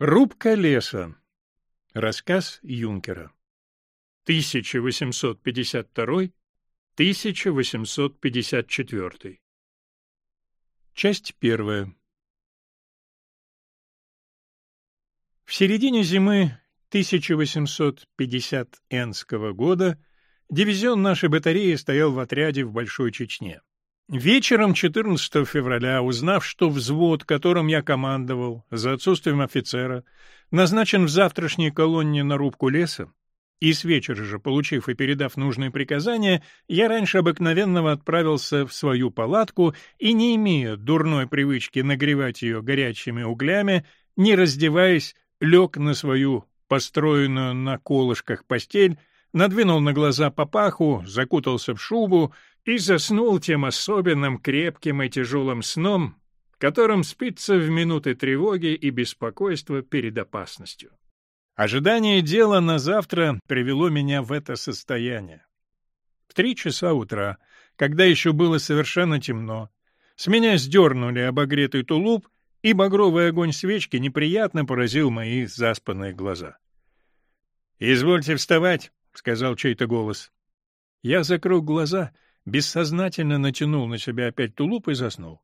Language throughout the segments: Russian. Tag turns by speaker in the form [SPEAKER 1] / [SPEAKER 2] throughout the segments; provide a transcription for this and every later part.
[SPEAKER 1] Рубка леса. Рассказ Юнкера. 1852-1854. Часть первая. В середине зимы 1850 энского года дивизион нашей батареи стоял в отряде в Большой Чечне. Вечером 14 февраля, узнав, что взвод, которым я командовал, за отсутствием офицера, назначен в завтрашней колонне на рубку леса, и с вечера же, получив и передав нужные приказания, я раньше обыкновенного отправился в свою палатку и, не имея дурной привычки нагревать ее горячими углями, не раздеваясь, лег на свою построенную на колышках постель, надвинул на глаза папаху, закутался в шубу, и заснул тем особенным крепким и тяжелым сном, которым спится в минуты тревоги и беспокойства перед опасностью. Ожидание дела на завтра привело меня в это состояние. В три часа утра, когда еще было совершенно темно, с меня сдернули обогретый тулуп, и багровый огонь свечки неприятно поразил мои заспанные глаза. «Извольте вставать», — сказал чей-то голос. Я закрыл глаза — бессознательно натянул на себя опять тулуп и заснул.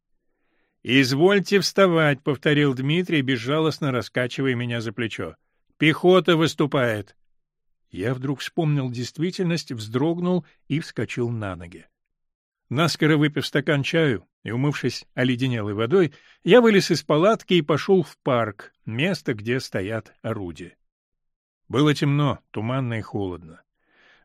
[SPEAKER 1] «Извольте вставать», — повторил Дмитрий, безжалостно раскачивая меня за плечо. «Пехота выступает». Я вдруг вспомнил действительность, вздрогнул и вскочил на ноги. Наскоро выпив стакан чаю и умывшись оледенелой водой, я вылез из палатки и пошел в парк, место, где стоят орудия. Было темно, туманно и холодно.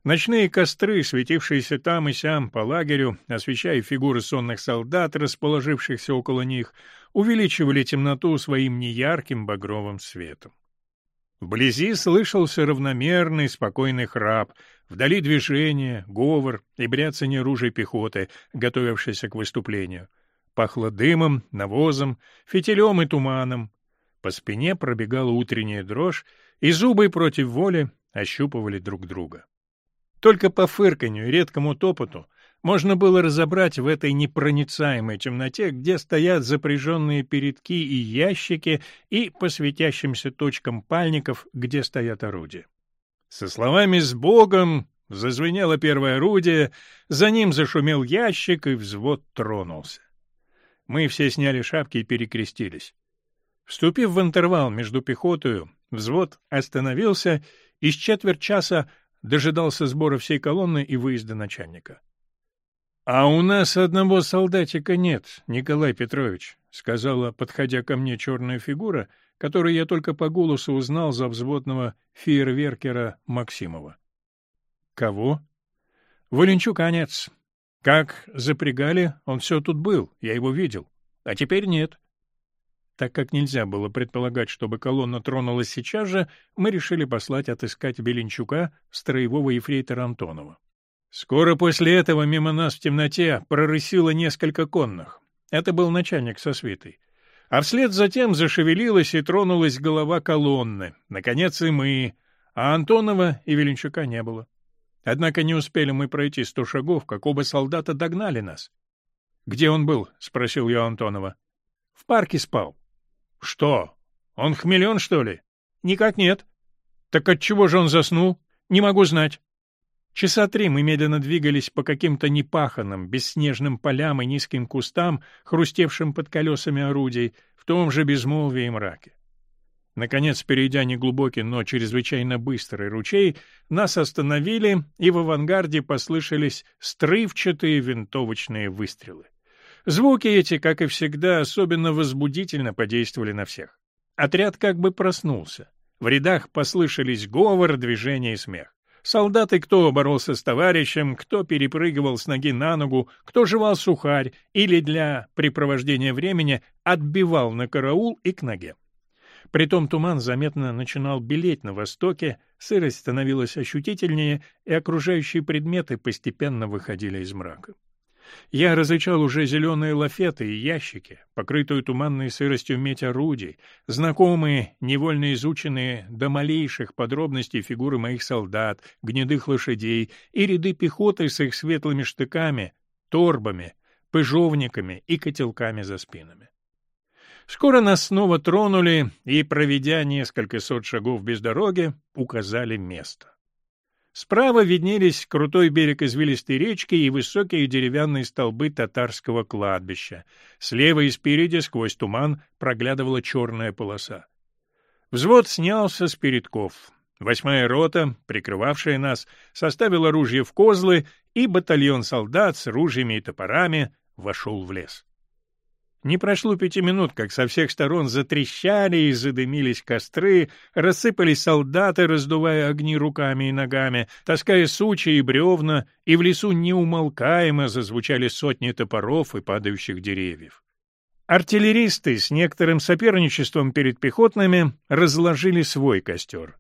[SPEAKER 1] Ночные костры, светившиеся там и сям по лагерю, освещая фигуры сонных солдат, расположившихся около них, увеличивали темноту своим неярким багровым светом. Вблизи слышался равномерный, спокойный храп, вдали движение, говор и бряцание ружей пехоты, готовившейся к выступлению. Пахло дымом, навозом, фитилем и туманом. По спине пробегала утренняя дрожь, и зубы против воли ощупывали друг друга. Только по фырканью и редкому топоту можно было разобрать в этой непроницаемой темноте, где стоят запряженные передки и ящики, и по светящимся точкам пальников, где стоят орудия. Со словами «с Богом» зазвенело первое орудие, за ним зашумел ящик, и взвод тронулся. Мы все сняли шапки и перекрестились. Вступив в интервал между пехотою, взвод остановился и с четверть часа дожидался сбора всей колонны и выезда начальника. — А у нас одного солдатика нет, Николай Петрович, — сказала, подходя ко мне черная фигура, которую я только по голосу узнал за взводного фейерверкера Максимова. — Кого? — Валенчуканец. Как запрягали, он все тут был, я его видел. А теперь нет. Так как нельзя было предполагать, чтобы колонна тронулась сейчас же, мы решили послать отыскать Беленчука, строевого ефрейтора Антонова. Скоро после этого мимо нас в темноте прорысило несколько конных. Это был начальник со свитой. А вслед затем зашевелилась и тронулась голова колонны. Наконец и мы. А Антонова и Веленчука не было. Однако не успели мы пройти сто шагов, как оба солдата догнали нас. — Где он был? — спросил я Антонова. — В парке спал. Что? Он хмелен, что ли? Никак нет. Так от чего же он заснул? Не могу знать. Часа три мы медленно двигались по каким-то непаханным, бесснежным полям и низким кустам, хрустевшим под колесами орудий, в том же безмолвии и мраке. Наконец, перейдя неглубокий, но чрезвычайно быстрый ручей, нас остановили, и в авангарде послышались стрывчатые винтовочные выстрелы. Звуки эти, как и всегда, особенно возбудительно подействовали на всех. Отряд как бы проснулся. В рядах послышались говор, движение и смех. Солдаты кто боролся с товарищем, кто перепрыгивал с ноги на ногу, кто жевал сухарь или для препровождения времени отбивал на караул и к ноге. Притом туман заметно начинал белеть на востоке, сырость становилась ощутительнее, и окружающие предметы постепенно выходили из мрака. Я различал уже зеленые лафеты и ящики, покрытую туманной сыростью медь орудий, знакомые, невольно изученные до малейших подробностей фигуры моих солдат, гнедых лошадей и ряды пехоты с их светлыми штыками, торбами, пыжовниками и котелками за спинами. Скоро нас снова тронули и, проведя несколько сот шагов без дороги, указали место. Справа виднелись крутой берег извилистой речки и высокие деревянные столбы татарского кладбища. Слева и спереди сквозь туман проглядывала черная полоса. Взвод снялся с передков. Восьмая рота, прикрывавшая нас, составила ружье в козлы, и батальон солдат с ружьями и топорами вошел в лес. Не прошло пяти минут, как со всех сторон затрещали и задымились костры, рассыпались солдаты, раздувая огни руками и ногами, таская сучи и бревна, и в лесу неумолкаемо зазвучали сотни топоров и падающих деревьев. Артиллеристы с некоторым соперничеством перед пехотными разложили свой костер.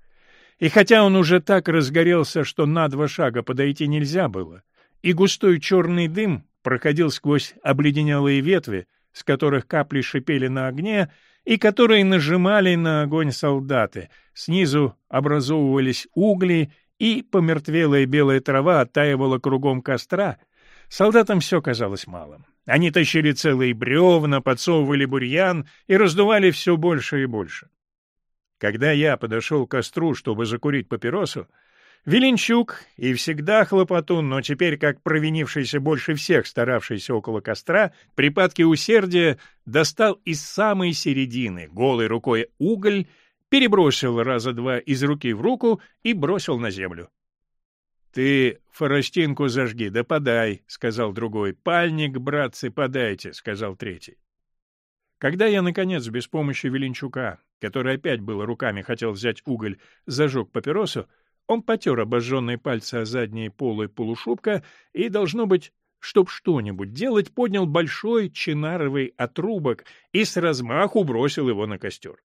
[SPEAKER 1] И хотя он уже так разгорелся, что на два шага подойти нельзя было, и густой черный дым проходил сквозь обледенелые ветви, с которых капли шипели на огне, и которые нажимали на огонь солдаты. Снизу образовывались угли, и помертвелая белая трава оттаивала кругом костра. Солдатам все казалось малым. Они тащили целые бревна, подсовывали бурьян и раздували все больше и больше. Когда я подошел к костру, чтобы закурить папиросу, Веленчук и всегда хлопотун, но теперь как провинившийся больше всех, старавшийся около костра, припадки усердия достал из самой середины голой рукой уголь, перебросил раза два из руки в руку и бросил на землю. — Ты форостинку зажги, да подай, — сказал другой. — Пальник, братцы, подайте, — сказал третий. Когда я, наконец, без помощи Веленчука, который опять было руками хотел взять уголь, зажег папиросу, он потер обожженные пальцы о задние полы полушубка и, должно быть, чтоб что-нибудь делать, поднял большой чинаровый отрубок и с размаху бросил его на костер.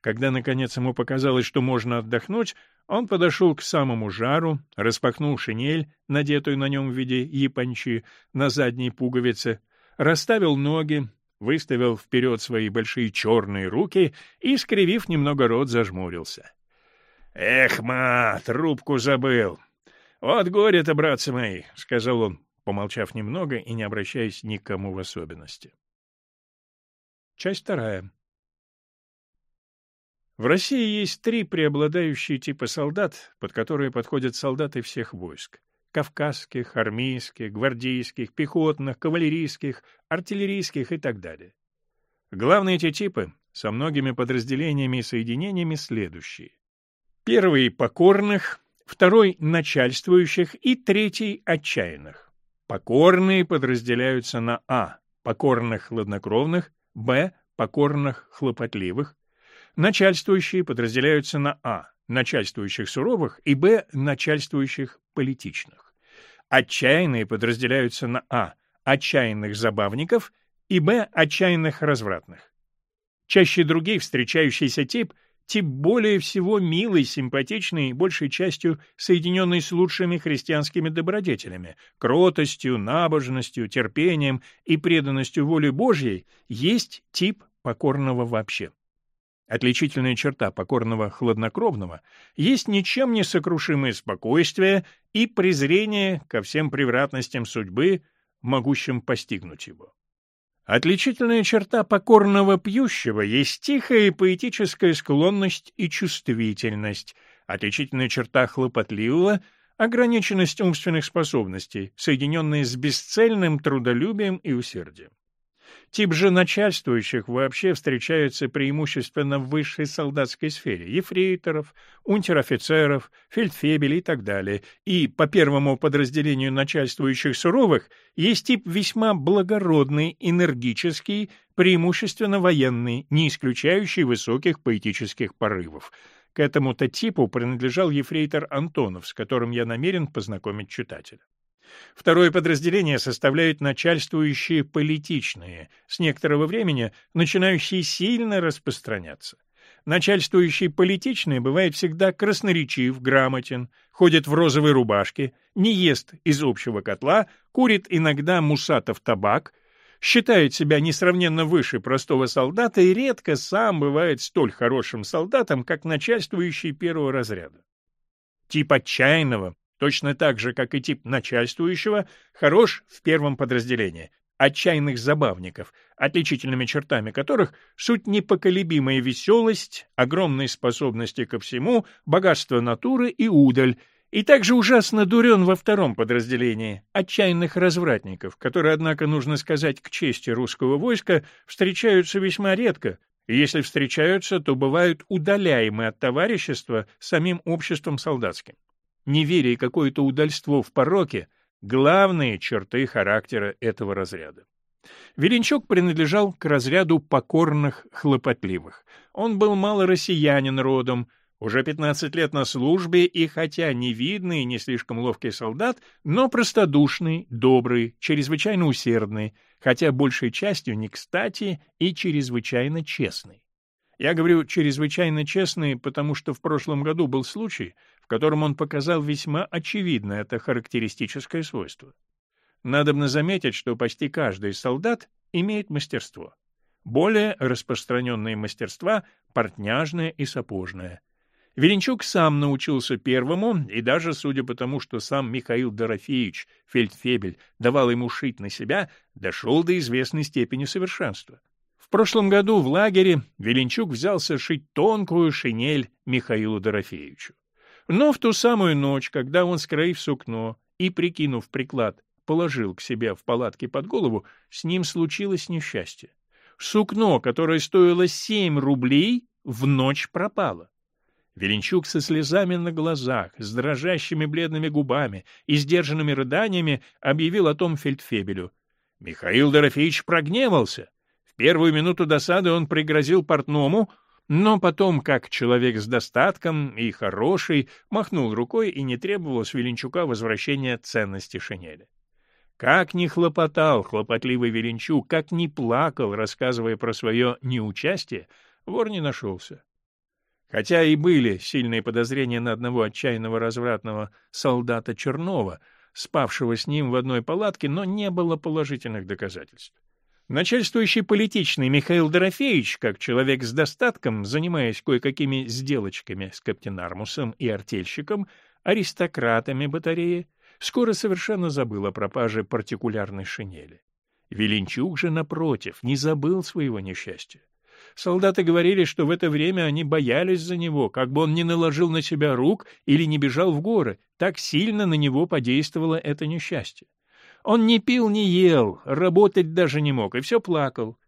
[SPEAKER 1] Когда, наконец, ему показалось, что можно отдохнуть, он подошел к самому жару, распахнул шинель, надетую на нем в виде япончи, на задней пуговице, расставил ноги, выставил вперед свои большие черные руки и, скривив немного рот, зажмурился. «Эх, ма, трубку забыл. Вот горе-то, братцы мои», — сказал он, помолчав немного и не обращаясь ни к кому в особенности. Часть вторая. В России есть три преобладающие типа солдат, под которые подходят солдаты всех войск — кавказских, армейских, гвардейских, пехотных, кавалерийских, артиллерийских и так далее. Главные эти типы со многими подразделениями и соединениями следующие. Первый — покорных, второй — начальствующих и третий — отчаянных. Покорные подразделяются на А — покорных хладнокровных, Б — покорных хлопотливых. Начальствующие подразделяются на А — начальствующих суровых и Б — начальствующих политичных. Отчаянные подразделяются на А — отчаянных забавников и Б — отчаянных развратных. Чаще других встречающийся тип — тип более всего милый, симпатичный, большей частью соединенный с лучшими христианскими добродетелями, кротостью, набожностью, терпением и преданностью воле Божьей, есть тип покорного вообще. Отличительная черта покорного хладнокровного есть ничем не сокрушимое спокойствие и презрение ко всем превратностям судьбы, могущим постигнуть его. Отличительная черта покорного пьющего есть тихая и поэтическая склонность и чувствительность. Отличительная черта хлопотливого — ограниченность умственных способностей, соединенная с бесцельным трудолюбием и усердием. Тип же начальствующих вообще встречается преимущественно в высшей солдатской сфере — ефрейторов, унтер-офицеров, фельдфебелей и так далее. И по первому подразделению начальствующих суровых есть тип весьма благородный, энергический, преимущественно военный, не исключающий высоких поэтических порывов. К этому-то типу принадлежал ефрейтор Антонов, с которым я намерен познакомить читателя. Второе подразделение составляют начальствующие политичные, с некоторого времени начинающие сильно распространяться. Начальствующий политичный бывает всегда красноречив, грамотен, ходит в розовой рубашке, не ест из общего котла, курит иногда мусатов табак, считает себя несравненно выше простого солдата и редко сам бывает столь хорошим солдатом, как начальствующий первого разряда. Тип отчаянного точно так же, как и тип начальствующего, хорош в первом подразделении. отчаянных забавников, отличительными чертами которых суть непоколебимая веселость, огромные способности ко всему, богатство натуры и удаль, и также ужасно дурен во втором подразделении — отчаянных развратников, которые, однако, нужно сказать к чести русского войска, встречаются весьма редко, и если встречаются, то бывают удаляемы от товарищества самим обществом солдатским. Неверие и какое-то удальство в пороке — главные черты характера этого разряда. Веленчук принадлежал к разряду покорных, хлопотливых. Он был мало россиянин родом, уже 15 лет на службе и хотя не видный и не слишком ловкий солдат, но простодушный, добрый, чрезвычайно усердный, хотя большей частью не кстати и чрезвычайно честный. Я говорю «чрезвычайно честный», потому что в прошлом году был случай, котором он показал весьма очевидно это характеристическое свойство. Надобно заметить, что почти каждый солдат имеет мастерство. Более распространенные мастерства — портняжное и сапожное — Веленчук сам научился первому, и даже, судя по тому, что сам Михаил Дорофеевич, фельдфебель, давал ему шить на себя, дошел до известной степени совершенства. В прошлом году в лагере Веленчук взялся шить тонкую шинель Михаилу Дорофеевичу. Но в ту самую ночь, когда он, скроив сукно и, прикинув приклад, положил к себе в палатке под голову, с ним случилось несчастье. Сукно, которое стоило семь рублей, в ночь пропало. Веленчук со слезами на глазах, с дрожащими бледными губами и сдержанными рыданиями объявил о том фельдфебелю. Михаил Дорофеевич прогневался. В первую минуту досады он пригрозил портному, но потом, как человек с достатком и хороший, махнул рукой и не требовал с Веленчука возвращения ценности шинели. Как ни хлопотал хлопотливый Веленчук, как ни плакал, рассказывая про свое неучастие, вор не нашелся. Хотя и были сильные подозрения на одного отчаянного развратного солдата Чернова, спавшего с ним в одной палатке, но не было положительных доказательств. Начальствующий политичный Михаил Дорофеевич, как человек с достатком, занимаясь кое-какими сделочками с каптенармусом и артельщиком, аристократами батареи, скоро совершенно забыл о пропаже партикулярной шинели. Веленчук же, напротив, не забыл своего несчастья. Солдаты говорили, что в это время они боялись за него, как бы он не наложил на себя рук или не бежал в горы. Так сильно на него подействовало это несчастье. Он не пил, не ел, работать даже не мог, и все плакал.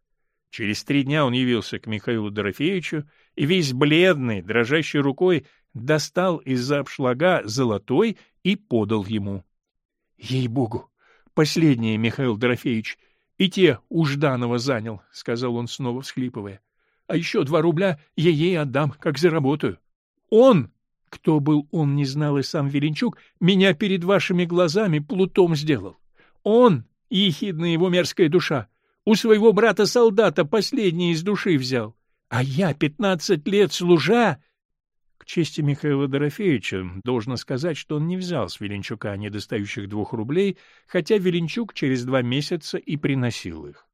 [SPEAKER 1] Через три дня он явился к Михаилу Дорофеевичу и весь бледный, дрожащей рукой, достал из-за обшлага золотой и подал ему. — Ей-богу! Последнее, Михаил Дорофеевич, и те у Жданова занял, — сказал он снова всхлипывая а еще два рубля я ей отдам, как заработаю. Он, кто был он, не знал и сам Веленчук, меня перед вашими глазами плутом сделал. Он, ехидная его мерзкая душа, у своего брата-солдата последний из души взял. А я, пятнадцать лет служа... К чести Михаила Дорофеевича должно сказать, что он не взял с Веленчука недостающих двух рублей, хотя Веленчук через два месяца и приносил их.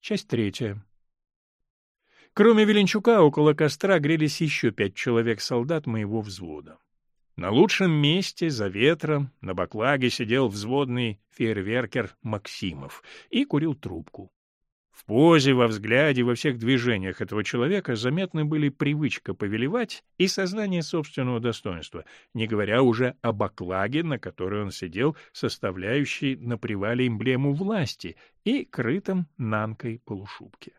[SPEAKER 1] Часть третья. Кроме Веленчука, около костра грелись еще пять человек-солдат моего взвода. На лучшем месте, за ветром, на баклаге сидел взводный фейерверкер Максимов и курил трубку. В позе, во взгляде, во всех движениях этого человека заметны были привычка повелевать и сознание собственного достоинства, не говоря уже о баклаге, на которой он сидел, составляющей на привале эмблему власти и крытом нанкой полушубке.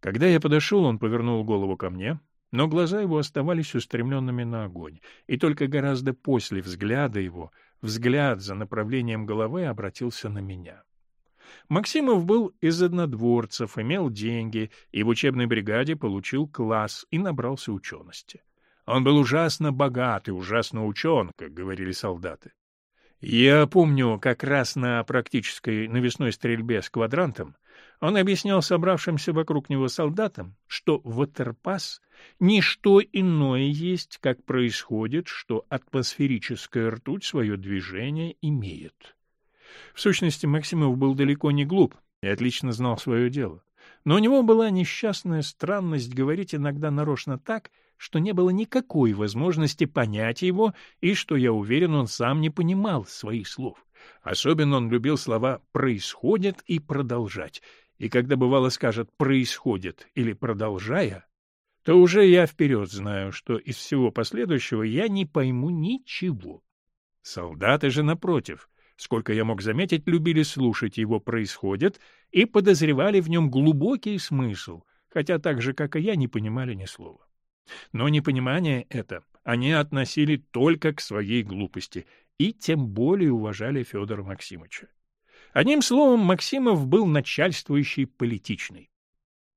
[SPEAKER 1] Когда я подошел, он повернул голову ко мне, но глаза его оставались устремленными на огонь, и только гораздо после взгляда его, взгляд за направлением головы обратился на меня. Максимов был из однодворцев, имел деньги и в учебной бригаде получил класс и набрался учености. Он был ужасно богат и ужасно учен, как говорили солдаты. Я помню, как раз на практической навесной стрельбе с квадрантом он объяснял собравшимся вокруг него солдатам, что ватерпас — ничто иное есть, как происходит, что атмосферическая ртуть свое движение имеет. В сущности, Максимов был далеко не глуп и отлично знал свое дело. Но у него была несчастная странность говорить иногда нарочно так, что не было никакой возможности понять его, и что, я уверен, он сам не понимал своих слов. Особенно он любил слова «происходит» и «продолжать». И когда бывало скажет «происходит» или «продолжая», то уже я вперед знаю, что из всего последующего я не пойму ничего. Солдаты же, напротив, сколько я мог заметить, любили слушать его «происходит» и подозревали в нем глубокий смысл, хотя так же, как и я, не понимали ни слова. Но непонимание это они относили только к своей глупости и тем более уважали Федора Максимовича. Одним словом, Максимов был начальствующий политичный.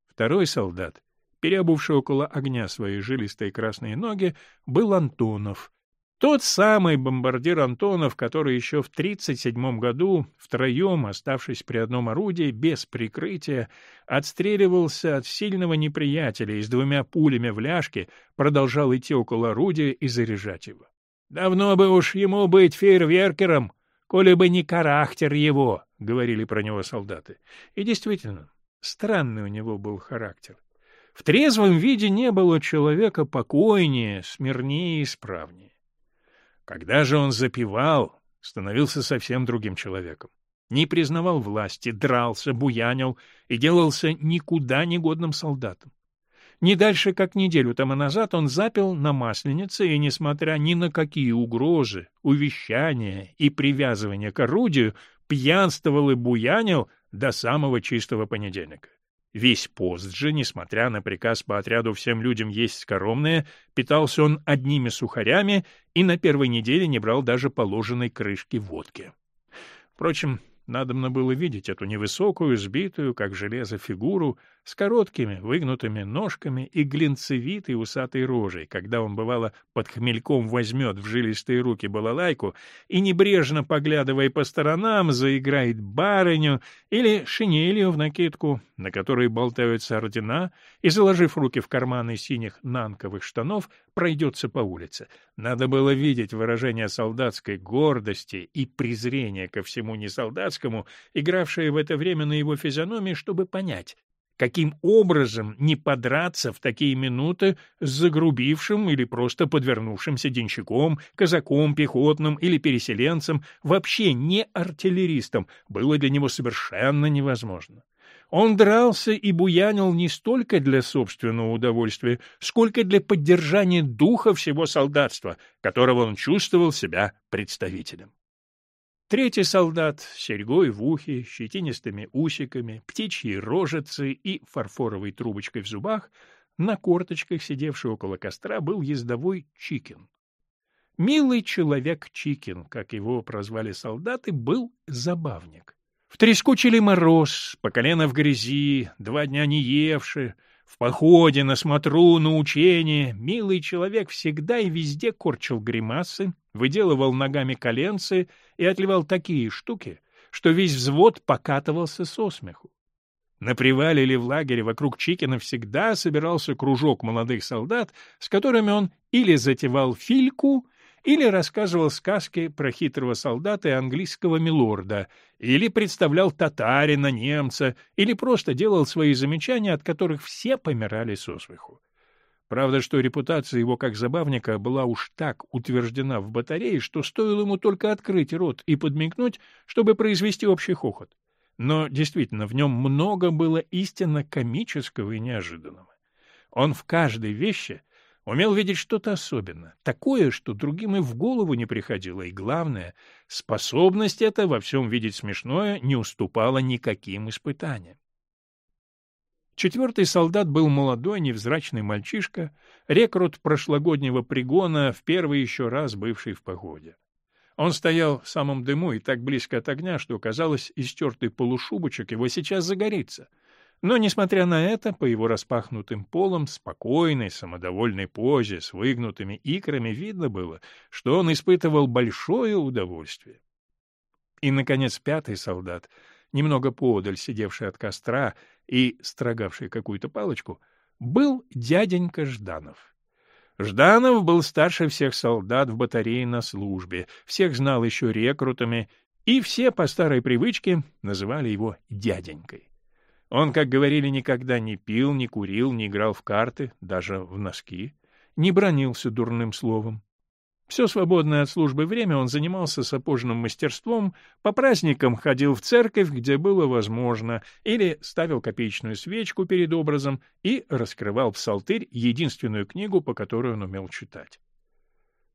[SPEAKER 1] Второй солдат, переобувший около огня свои жилистые красные ноги, был Антонов, тот самый бомбардир Антонов, который еще в 1937 году, втроем, оставшись при одном орудии, без прикрытия, отстреливался от сильного неприятеля и с двумя пулями в ляжке продолжал идти около орудия и заряжать его. «Давно бы уж ему быть фейерверкером, коли бы не характер его», — говорили про него солдаты. И действительно, странный у него был характер. В трезвом виде не было человека покойнее, смирнее и исправнее. Когда же он запивал, становился совсем другим человеком. Не признавал власти, дрался, буянил и делался никуда негодным солдатом. Не дальше, как неделю тому назад, он запил на масленице и, несмотря ни на какие угрозы, увещания и привязывания к орудию, пьянствовал и буянил до самого чистого понедельника. Весь пост же, несмотря на приказ по отряду всем людям есть скоромное, питался он одними сухарями и на первой неделе не брал даже положенной крышки водки. Впрочем, Надобно было видеть эту невысокую, сбитую, как железо, фигуру с короткими, выгнутыми ножками и глинцевитой усатой рожей, когда он, бывало, под хмельком возьмет в жилистые руки балалайку и, небрежно поглядывая по сторонам, заиграет барыню или шинелью в накидку, на которой болтаются ордена, и, заложив руки в карманы синих нанковых штанов, пройдется по улице. Надо было видеть выражение солдатской гордости и презрения ко всему несолдатскому, игравшее в это время на его физиономии, чтобы понять, каким образом не подраться в такие минуты с загрубившим или просто подвернувшимся денщиком, казаком, пехотным или переселенцем, вообще не артиллеристом, было для него совершенно невозможно. Он дрался и буянил не столько для собственного удовольствия, сколько для поддержания духа всего солдатства, которого он чувствовал себя представителем. Третий солдат с серьгой в ухе, щетинистыми усиками, птичьей рожицей и фарфоровой трубочкой в зубах, на корточках, сидевший около костра, был ездовой Чикин. Милый человек Чикин, как его прозвали солдаты, был забавник. В трескучили мороз, по колено в грязи, два дня не евши, в походе, на смотру, на учение, милый человек всегда и везде корчил гримасы, выделывал ногами коленцы и отливал такие штуки, что весь взвод покатывался со смеху. На привале или в лагере вокруг Чикина всегда собирался кружок молодых солдат, с которыми он или затевал фильку, или рассказывал сказки про хитрого солдата и английского милорда, или представлял татарина, немца, или просто делал свои замечания, от которых все помирали со смеху. Правда, что репутация его как забавника была уж так утверждена в батарее, что стоило ему только открыть рот и подмигнуть, чтобы произвести общий хохот. Но действительно, в нем много было истинно комического и неожиданного. Он в каждой вещи Умел видеть что-то особенное, такое, что другим и в голову не приходило, и, главное, способность эта во всем видеть смешное не уступала никаким испытаниям. Четвертый солдат был молодой, невзрачный мальчишка, рекрут прошлогоднего пригона, в первый еще раз бывший в походе. Он стоял в самом дыму и так близко от огня, что, казалось, истертый полушубочек его сейчас загорится — но, несмотря на это, по его распахнутым полам, спокойной, самодовольной позе, с выгнутыми икрами, видно было, что он испытывал большое удовольствие. И, наконец, пятый солдат, немного поодаль сидевший от костра и строгавший какую-то палочку, был дяденька Жданов. Жданов был старше всех солдат в батарее на службе, всех знал еще рекрутами, и все по старой привычке называли его дяденькой. Он, как говорили, никогда не пил, не курил, не играл в карты, даже в носки, не бронился дурным словом. Все свободное от службы время он занимался сапожным мастерством, по праздникам ходил в церковь, где было возможно, или ставил копеечную свечку перед образом и раскрывал псалтырь, единственную книгу, по которой он умел читать.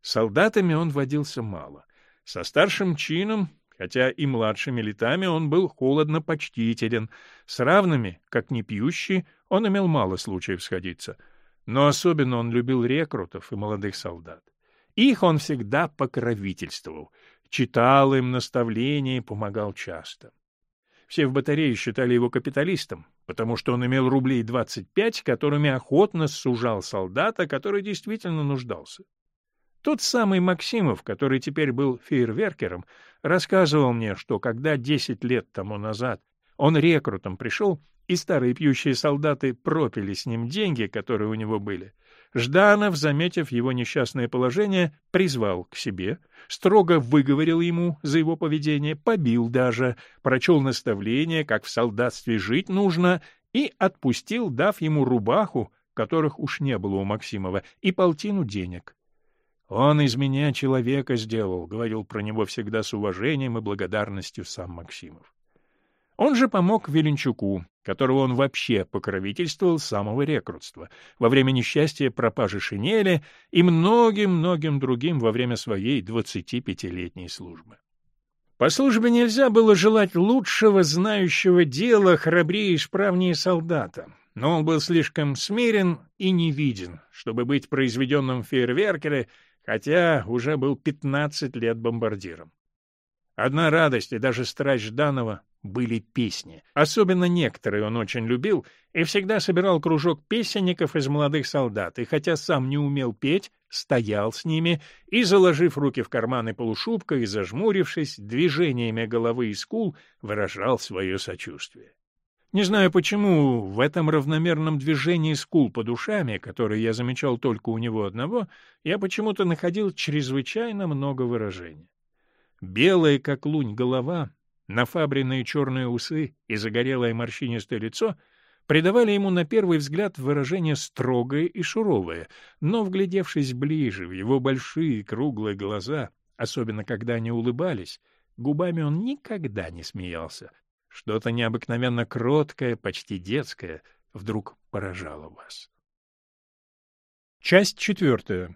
[SPEAKER 1] Солдатами он водился мало. Со старшим чином, хотя и младшими летами, он был холодно почтителен. С равными, как не пьющий, он имел мало случаев сходиться. Но особенно он любил рекрутов и молодых солдат. Их он всегда покровительствовал, читал им наставления и помогал часто. Все в батарее считали его капиталистом, потому что он имел рублей 25, которыми охотно сужал солдата, который действительно нуждался. Тот самый Максимов, который теперь был фейерверкером, рассказывал мне, что когда 10 лет тому назад он рекрутом пришел, и старые пьющие солдаты пропили с ним деньги, которые у него были, Жданов, заметив его несчастное положение, призвал к себе, строго выговорил ему за его поведение, побил даже, прочел наставление, как в солдатстве жить нужно, и отпустил, дав ему рубаху, которых уж не было у Максимова, и полтину денег. «Он из меня человека сделал», — говорил про него всегда с уважением и благодарностью сам Максимов. Он же помог Веленчуку, которого он вообще покровительствовал с самого рекрутства, во время несчастья пропажи шинели и многим-многим другим во время своей 25-летней службы. По службе нельзя было желать лучшего знающего дела, храбрее и исправнее солдата, но он был слишком смирен и невиден, чтобы быть произведенным в фейерверкере, хотя уже был 15 лет бомбардиром. Одна радость и даже страсть Жданова были песни. Особенно некоторые он очень любил и всегда собирал кружок песенников из молодых солдат, и хотя сам не умел петь, стоял с ними и, заложив руки в карманы полушубка и зажмурившись, движениями головы и скул, выражал свое сочувствие. Не знаю почему, в этом равномерном движении скул под ушами, которое я замечал только у него одного, я почему-то находил чрезвычайно много выражений. Белая, как лунь, голова нафабренные черные усы и загорелое морщинистое лицо придавали ему на первый взгляд выражение строгое и суровое, но, вглядевшись ближе в его большие круглые глаза, особенно когда они улыбались, губами он никогда не смеялся. Что-то необыкновенно кроткое, почти детское, вдруг поражало вас. Часть четвертая.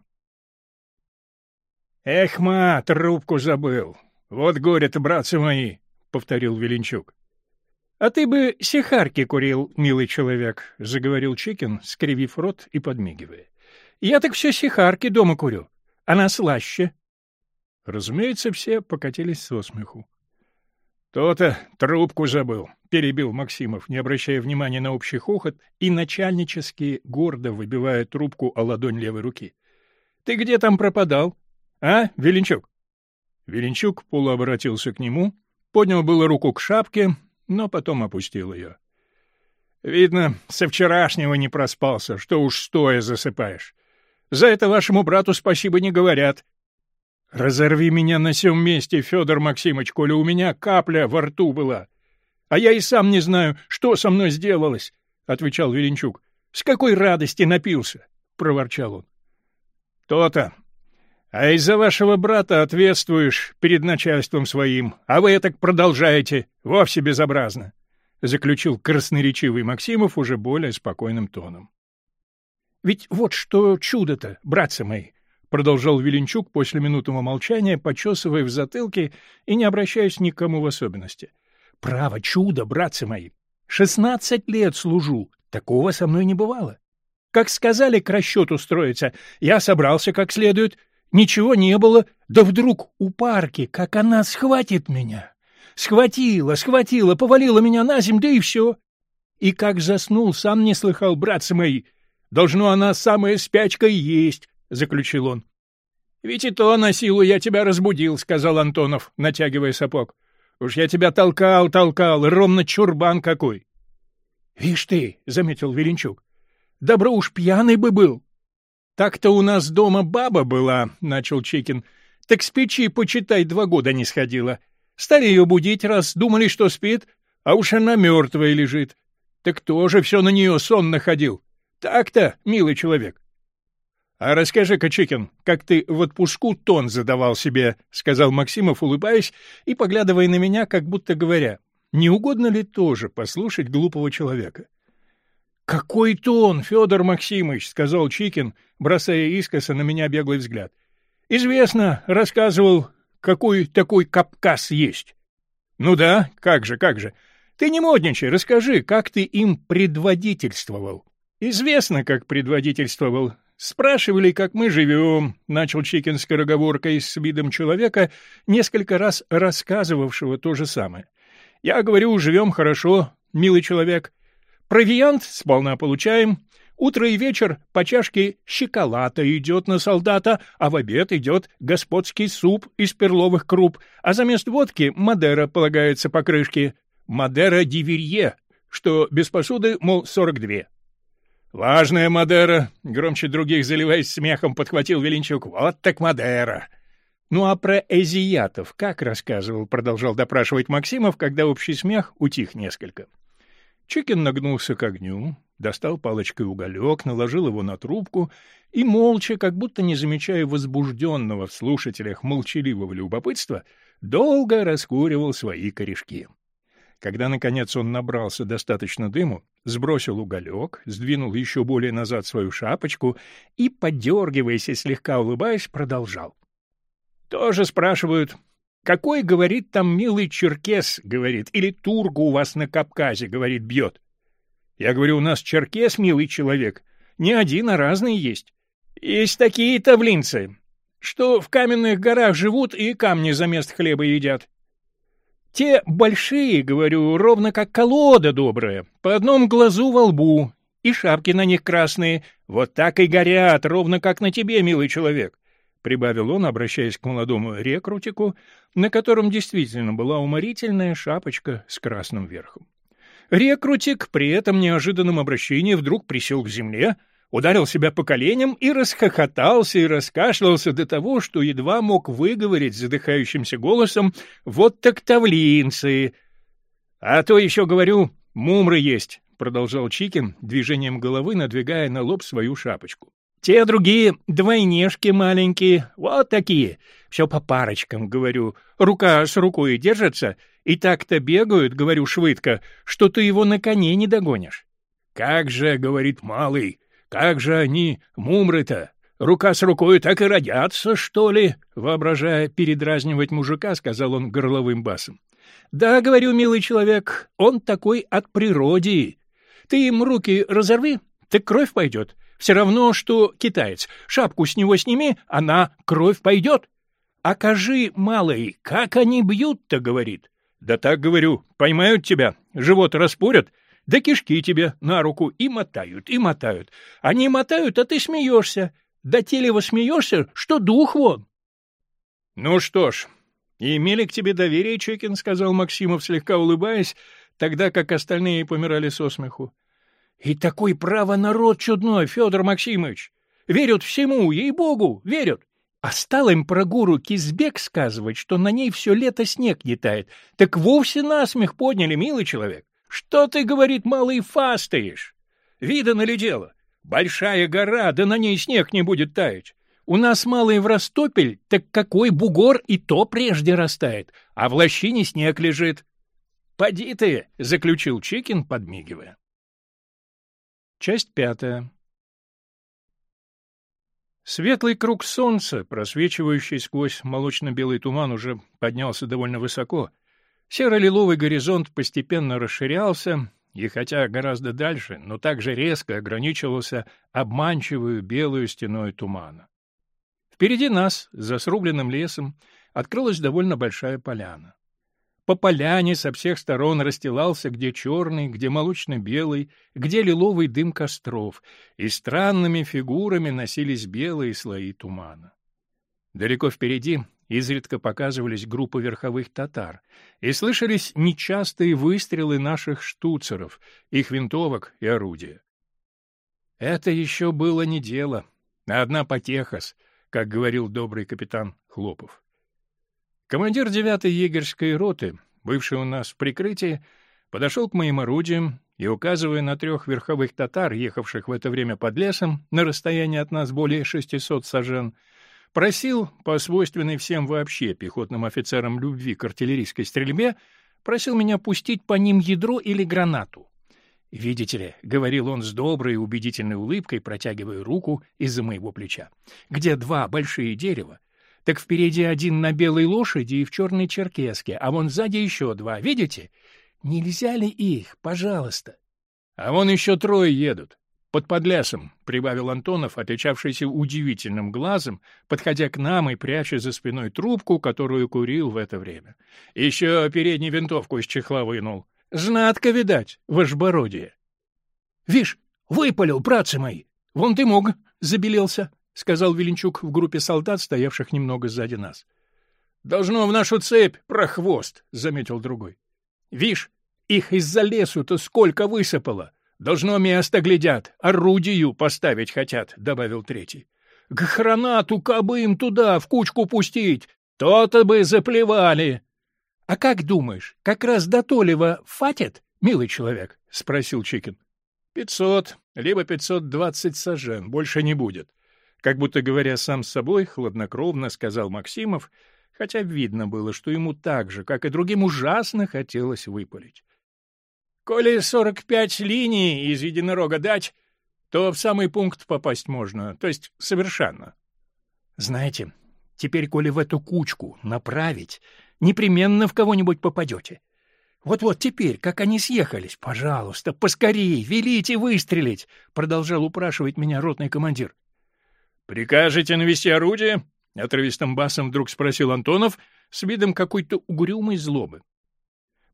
[SPEAKER 1] «Эх, ма, трубку забыл! Вот горе-то, братцы мои! — повторил Веленчук. — А ты бы сихарки курил, милый человек, — заговорил Чикин, скривив рот и подмигивая. — Я так все сихарки дома курю. Она слаще. Разумеется, все покатились со смеху. «То-то трубку забыл», — перебил Максимов, не обращая внимания на общий хохот и начальнически гордо выбивая трубку о ладонь левой руки. «Ты где там пропадал? А, Веленчук?» Веленчук полуобратился к нему, Поднял было руку к шапке, но потом опустил ее. «Видно, со вчерашнего не проспался, что уж стоя засыпаешь. За это вашему брату спасибо не говорят». «Разорви меня на сём месте, Федор Максимович, коли у меня капля во рту была. А я и сам не знаю, что со мной сделалось», — отвечал Веленчук. «С какой радости напился?» — проворчал он. «То-то. А из-за вашего брата ответствуешь перед начальством своим, а вы так продолжаете, вовсе безобразно, — заключил красноречивый Максимов уже более спокойным тоном. — Ведь вот что чудо-то, братцы мои, — продолжал Веленчук после минутного молчания, почесывая в затылке и не обращаясь ни к кому в особенности. — Право, чудо, братцы мои! Шестнадцать лет служу, такого со мной не бывало. Как сказали к расчету строиться, я собрался как следует — Ничего не было, да вдруг у парки, как она схватит меня. Схватила, схватила, повалила меня на землю, да и все. И как заснул, сам не слыхал, братцы мои. Должно она самая спячка и есть, — заключил он. — Ведь и то на силу я тебя разбудил, — сказал Антонов, натягивая сапог. — Уж я тебя толкал, толкал, ровно чурбан какой. — Вишь ты, — заметил Веленчук, — добро уж пьяный бы был. «Так-то у нас дома баба была», — начал Чекин. «Так с печи, почитай, два года не сходила. Стали ее будить раз, думали, что спит, а уж она мертвая лежит. Так тоже все на нее сон находил. Так-то, милый человек». — А расскажи-ка, Чикин, как ты в отпуску тон задавал себе, — сказал Максимов, улыбаясь и поглядывая на меня, как будто говоря, не угодно ли тоже послушать глупого человека? — Какой тон, Федор Максимович, — сказал Чикин, бросая искоса на меня беглый взгляд. — Известно, рассказывал, какой такой Кавказ есть. — Ну да, как же, как же. Ты не модничай, расскажи, как ты им предводительствовал. — Известно, как предводительствовал, Спрашивали, как мы живем, — начал Чикин скороговоркой с видом человека, несколько раз рассказывавшего то же самое. Я говорю, живем хорошо, милый человек. Провиант сполна получаем. Утро и вечер по чашке щеколата идет на солдата, а в обед идет господский суп из перловых круп, а замест водки Мадера полагается по крышке. Мадера диверье, что без посуды, мол, сорок две. «Важная Мадера!» — громче других заливаясь смехом, подхватил Веленчук. «Вот так Мадера!» «Ну а про азиатов как рассказывал?» — продолжал допрашивать Максимов, когда общий смех утих несколько. Чикин нагнулся к огню, достал палочкой уголек, наложил его на трубку и, молча, как будто не замечая возбужденного в слушателях молчаливого любопытства, долго раскуривал свои корешки. Когда, наконец, он набрался достаточно дыму, сбросил уголек, сдвинул еще более назад свою шапочку и, подергиваясь и слегка улыбаясь, продолжал. «Тоже спрашивают, какой, говорит, там милый черкес, говорит, или турку у вас на Кавказе, говорит, бьет? Я говорю, у нас черкес, милый человек, не один, а разные есть. Есть такие тавлинцы, что в каменных горах живут и камни за мест хлеба едят. Те большие, говорю, ровно как колода добрая, по одном глазу во лбу, и шапки на них красные, вот так и горят, ровно как на тебе, милый человек. — прибавил он, обращаясь к молодому рекрутику, на котором действительно была уморительная шапочка с красным верхом. Рекрутик при этом неожиданном обращении вдруг присел к земле, ударил себя по коленям и расхохотался и раскашлялся до того, что едва мог выговорить задыхающимся голосом «Вот так тавлинцы!» «А то еще, говорю, мумры есть», — продолжал Чикин, движением головы надвигая на лоб свою шапочку. «Те другие двойнешки маленькие, вот такие, все по парочкам, говорю, рука с рукой держатся, и так-то бегают, говорю швыдко, что ты его на коне не догонишь». «Как же, — говорит малый, как же они, мумры-то, рука с рукой так и родятся, что ли?» Воображая передразнивать мужика, сказал он горловым басом. «Да, — говорю, милый человек, — он такой от природы. Ты им руки разорви, так кровь пойдет. Все равно, что китаец. Шапку с него сними, она кровь пойдет. Окажи, малый, как они бьют-то, — говорит. Да так, говорю, поймают тебя, живот распорят, да кишки тебе на руку и мотают, и мотают. Они мотают, а ты смеешься. Да телево смеешься, что дух вон. — Ну что ж, имели к тебе доверие, Чекин, — сказал Максимов, слегка улыбаясь, тогда как остальные помирали со смеху. — И такой право народ чудной, Федор Максимович. Верят всему, ей-богу, верят. А стал им про гуру Кизбек сказывать, что на ней все лето снег не тает. Так вовсе насмех подняли, милый человек. Что ты, говорит, малый, фастаешь? Видано ли дело? Большая гора, да на ней снег не будет таять. У нас малый в растопель, так какой бугор и то прежде растает, а в лощине снег лежит. — Поди ты, — заключил Чикин, подмигивая. Часть пятая. Светлый круг солнца, просвечивающий сквозь молочно-белый туман, уже поднялся довольно высоко — Серо-лиловый горизонт постепенно расширялся, и хотя гораздо дальше, но также резко ограничивался обманчивую белую стеной тумана. Впереди нас, за срубленным лесом, открылась довольно большая поляна. По поляне со всех сторон расстилался где черный, где молочно-белый, где лиловый дым костров, и странными фигурами носились белые слои тумана. Далеко впереди изредка показывались группы верховых татар, и слышались нечастые выстрелы наших штуцеров, их винтовок и орудия. Это еще было не дело, а одна потехас, как говорил добрый капитан Хлопов. Командир девятой егерской роты, бывший у нас в прикрытии, подошел к моим орудиям, и, указывая на трех верховых татар, ехавших в это время под лесом, на расстоянии от нас более 600 сажен, просил, по свойственной всем вообще пехотным офицерам любви к артиллерийской стрельбе, просил меня пустить по ним ядро или гранату. «Видите ли», — говорил он с доброй и убедительной улыбкой, протягивая руку из-за моего плеча, — «где два большие дерева, так впереди один на белой лошади и в черной черкеске, а вон сзади еще два, видите? Нельзя ли их, пожалуйста?» «А вон еще трое едут. Под подлясом», — прибавил Антонов, отличавшийся удивительным глазом, подходя к нам и пряча за спиной трубку, которую курил в это время. «Еще переднюю винтовку из чехла вынул. Знатко, видать, вожбородие». «Вишь, выпалил, братцы мои! Вон ты мог, забелелся», — сказал Веленчук в группе солдат, стоявших немного сзади нас. «Должно в нашу цепь, прохвост», — заметил другой. «Вишь, их из-за лесу-то сколько высыпало! Должно место глядят, орудию поставить хотят, — добавил третий. — К гранату кабы им туда, в кучку пустить, то-то бы заплевали. — А как думаешь, как раз до Толева фатит, милый человек? — спросил Чикин. — Пятьсот, либо пятьсот двадцать сажен, больше не будет. Как будто говоря сам с собой, хладнокровно сказал Максимов, хотя видно было, что ему так же, как и другим, ужасно хотелось выпалить. Коли сорок пять линий из единорога дать, то в самый пункт попасть можно, то есть совершенно. Знаете, теперь, коли в эту кучку направить, непременно в кого-нибудь попадете. Вот-вот теперь, как они съехались, пожалуйста, поскорей, велите выстрелить, продолжал упрашивать меня ротный командир. Прикажете навести орудие? отрывистым басом вдруг спросил Антонов с видом какой-то угрюмой злобы.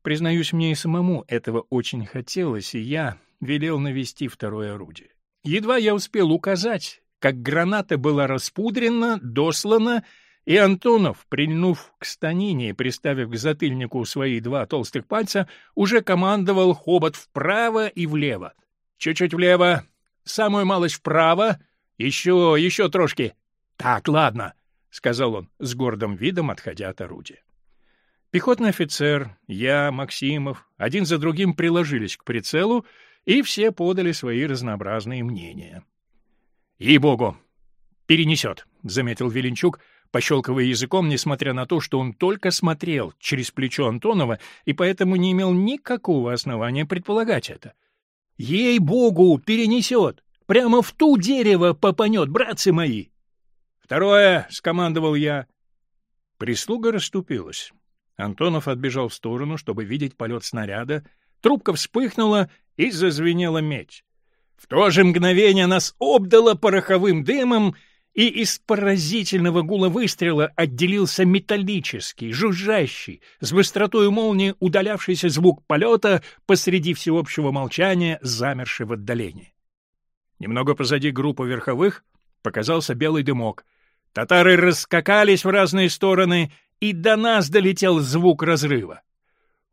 [SPEAKER 1] Признаюсь, мне и самому этого очень хотелось, и я велел навести второе орудие. Едва я успел указать, как граната была распудрена, дослана, и Антонов, прильнув к станине и приставив к затыльнику свои два толстых пальца, уже командовал хобот вправо и влево. Чуть-чуть влево, самую малость вправо, еще, еще трошки. Так, ладно, — сказал он с гордым видом, отходя от орудия. Пехотный офицер, я, Максимов, один за другим приложились к прицелу, и все подали свои разнообразные мнения. «И-богу! Перенесет», — заметил Веленчук, пощелкивая языком, несмотря на то, что он только смотрел через плечо Антонова и поэтому не имел никакого основания предполагать это. «Ей-богу, перенесет! Прямо в ту дерево попанет, братцы мои!» «Второе!» — скомандовал я. Прислуга расступилась. Антонов отбежал в сторону, чтобы видеть полет снаряда. Трубка вспыхнула и зазвенела медь. В то же мгновение нас обдало пороховым дымом, и из поразительного гула выстрела отделился металлический, жужжащий, с быстротой молнии удалявшийся звук полета посреди всеобщего молчания, замерший в отдалении. Немного позади группы верховых показался белый дымок. Татары раскакались в разные стороны и до нас долетел звук разрыва.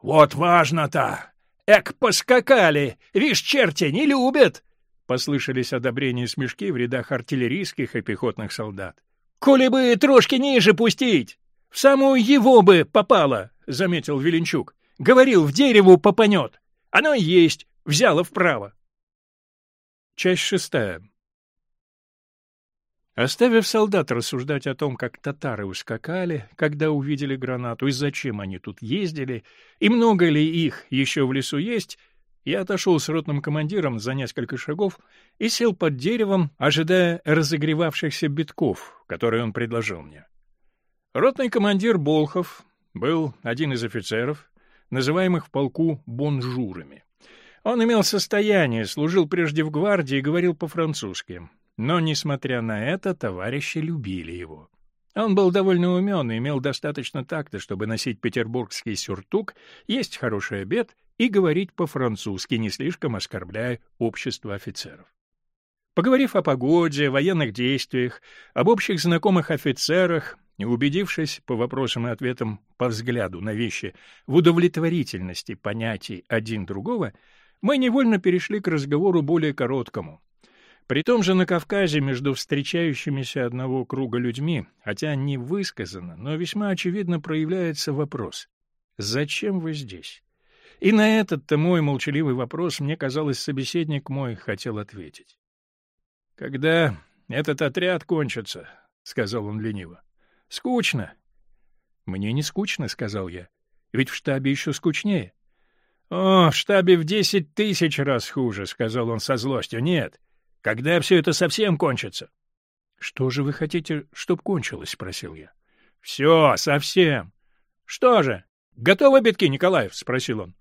[SPEAKER 1] «Вот важно-то! Эк, поскакали! Вишь, черти, не любят!» Послышались одобрения и смешки в рядах артиллерийских и пехотных солдат. «Коли бы трошки ниже пустить! В самую его бы попало!» — заметил Веленчук. «Говорил, в дереву попанет! Оно есть, взяло вправо!» Часть шестая. Оставив солдат рассуждать о том, как татары ускакали, когда увидели гранату, и зачем они тут ездили, и много ли их еще в лесу есть, я отошел с ротным командиром за несколько шагов и сел под деревом, ожидая разогревавшихся битков, которые он предложил мне. Ротный командир Болхов был один из офицеров, называемых в полку бонжурами. Он имел состояние, служил прежде в гвардии и говорил по-французски. Но, несмотря на это, товарищи любили его. Он был довольно умен и имел достаточно такта, чтобы носить петербургский сюртук, есть хороший обед и говорить по-французски, не слишком оскорбляя общество офицеров. Поговорив о погоде, военных действиях, об общих знакомых офицерах и убедившись по вопросам и ответам по взгляду на вещи в удовлетворительности понятий один другого, мы невольно перешли к разговору более короткому, при том же на Кавказе между встречающимися одного круга людьми, хотя не высказано, но весьма очевидно проявляется вопрос «Зачем вы здесь?» И на этот-то мой молчаливый вопрос, мне казалось, собеседник мой хотел ответить. «Когда этот отряд кончится», — сказал он лениво. «Скучно». «Мне не скучно», — сказал я. «Ведь в штабе еще скучнее». «О, в штабе в десять тысяч раз хуже», — сказал он со злостью. «Нет, когда все это совсем кончится?» «Что же вы хотите, чтоб кончилось?» — спросил я. «Все, совсем». «Что же, готовы битки, Николаев?» — спросил он.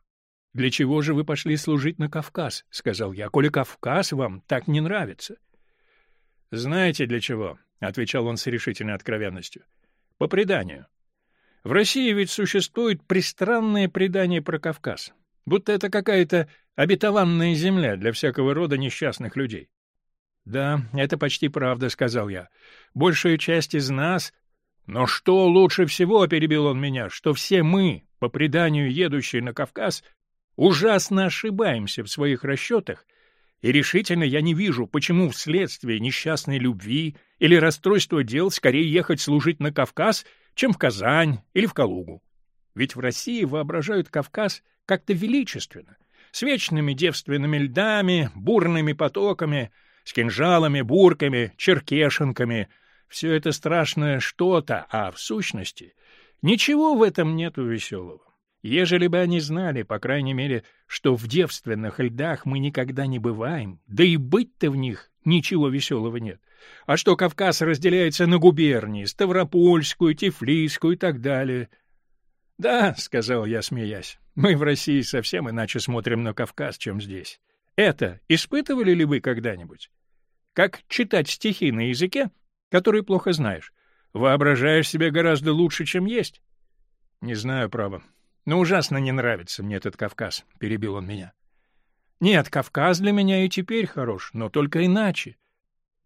[SPEAKER 1] «Для чего же вы пошли служить на Кавказ?» — сказал я. «Коли Кавказ вам так не нравится». «Знаете, для чего?» — отвечал он с решительной откровенностью. «По преданию. В России ведь существует пристранное предание про Кавказ, будто это какая-то обетованная земля для всякого рода несчастных людей». «Да, это почти правда», — сказал я. «Большая часть из нас...» «Но что лучше всего, — перебил он меня, — что все мы, по преданию едущие на Кавказ, ужасно ошибаемся в своих расчетах, и решительно я не вижу, почему вследствие несчастной любви или расстройства дел скорее ехать служить на Кавказ, чем в Казань или в Калугу. Ведь в России воображают Кавказ как-то величественно, с вечными девственными льдами, бурными потоками, с кинжалами, бурками, черкешенками. Все это страшное что-то, а в сущности ничего в этом нету веселого. Ежели бы они знали, по крайней мере, что в девственных льдах мы никогда не бываем, да и быть-то в них ничего веселого нет, а что Кавказ разделяется на губернии, Ставропольскую, Тифлисскую и так далее. — Да, — сказал я, смеясь, — мы в России совсем иначе смотрим на Кавказ, чем здесь. Это испытывали ли вы когда-нибудь? Как читать стихи на языке, который плохо знаешь? Воображаешь себя гораздо лучше, чем есть? — Не знаю, право. Но ужасно не нравится мне этот Кавказ, — перебил он меня. Нет, Кавказ для меня и теперь хорош, но только иначе.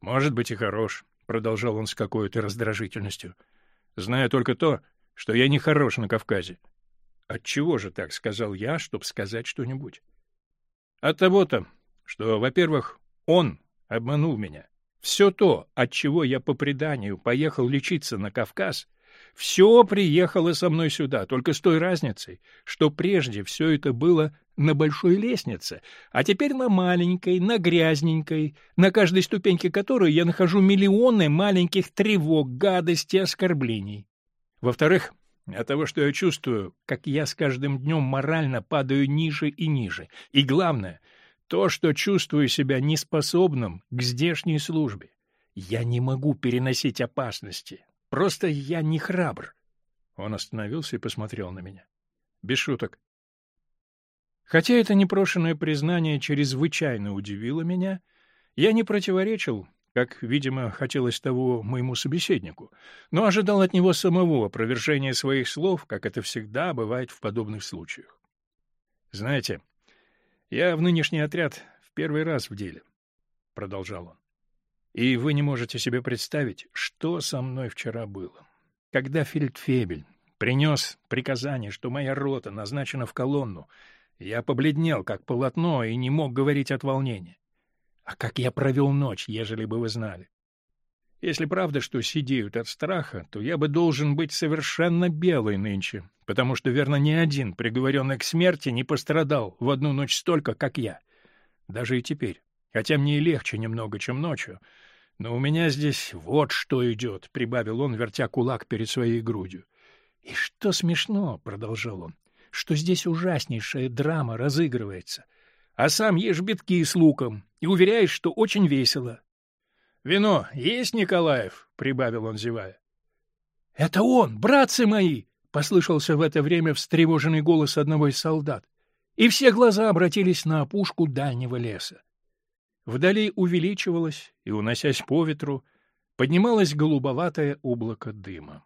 [SPEAKER 1] Может быть и хорош, — продолжал он с какой-то раздражительностью. Знаю только то, что я не хорош на Кавказе. Отчего же так, — сказал я, чтобы сказать что-нибудь. От того-то, что, во-первых, он обманул меня. Все то, от чего я по преданию поехал лечиться на Кавказ, все приехало со мной сюда, только с той разницей, что прежде все это было на большой лестнице, а теперь на маленькой, на грязненькой, на каждой ступеньке которой я нахожу миллионы маленьких тревог, гадостей, оскорблений. Во-вторых, от того, что я чувствую, как я с каждым днем морально падаю ниже и ниже. И главное, то, что чувствую себя неспособным к здешней службе. Я не могу переносить опасности, Просто я не храбр. Он остановился и посмотрел на меня. Без шуток. Хотя это непрошенное признание чрезвычайно удивило меня, я не противоречил, как, видимо, хотелось того моему собеседнику, но ожидал от него самого опровержения своих слов, как это всегда бывает в подобных случаях. «Знаете, я в нынешний отряд в первый раз в деле», — продолжал он. И вы не можете себе представить, что со мной вчера было. Когда фельдфебель принес приказание, что моя рота назначена в колонну, я побледнел, как полотно, и не мог говорить от волнения. А как я провел ночь, ежели бы вы знали. Если правда, что сидеют от страха, то я бы должен быть совершенно белый нынче, потому что, верно, ни один приговоренный к смерти не пострадал в одну ночь столько, как я. Даже и теперь. Хотя мне и легче немного, чем ночью. Но у меня здесь вот что идет, — прибавил он, вертя кулак перед своей грудью. — И что смешно, — продолжал он, — что здесь ужаснейшая драма разыгрывается. А сам ешь битки с луком и уверяешь, что очень весело. — Вино есть, Николаев? — прибавил он, зевая. — Это он, братцы мои! — послышался в это время встревоженный голос одного из солдат. И все глаза обратились на опушку дальнего леса. Вдали увеличивалось и, уносясь по ветру, поднималось голубоватое облако дыма.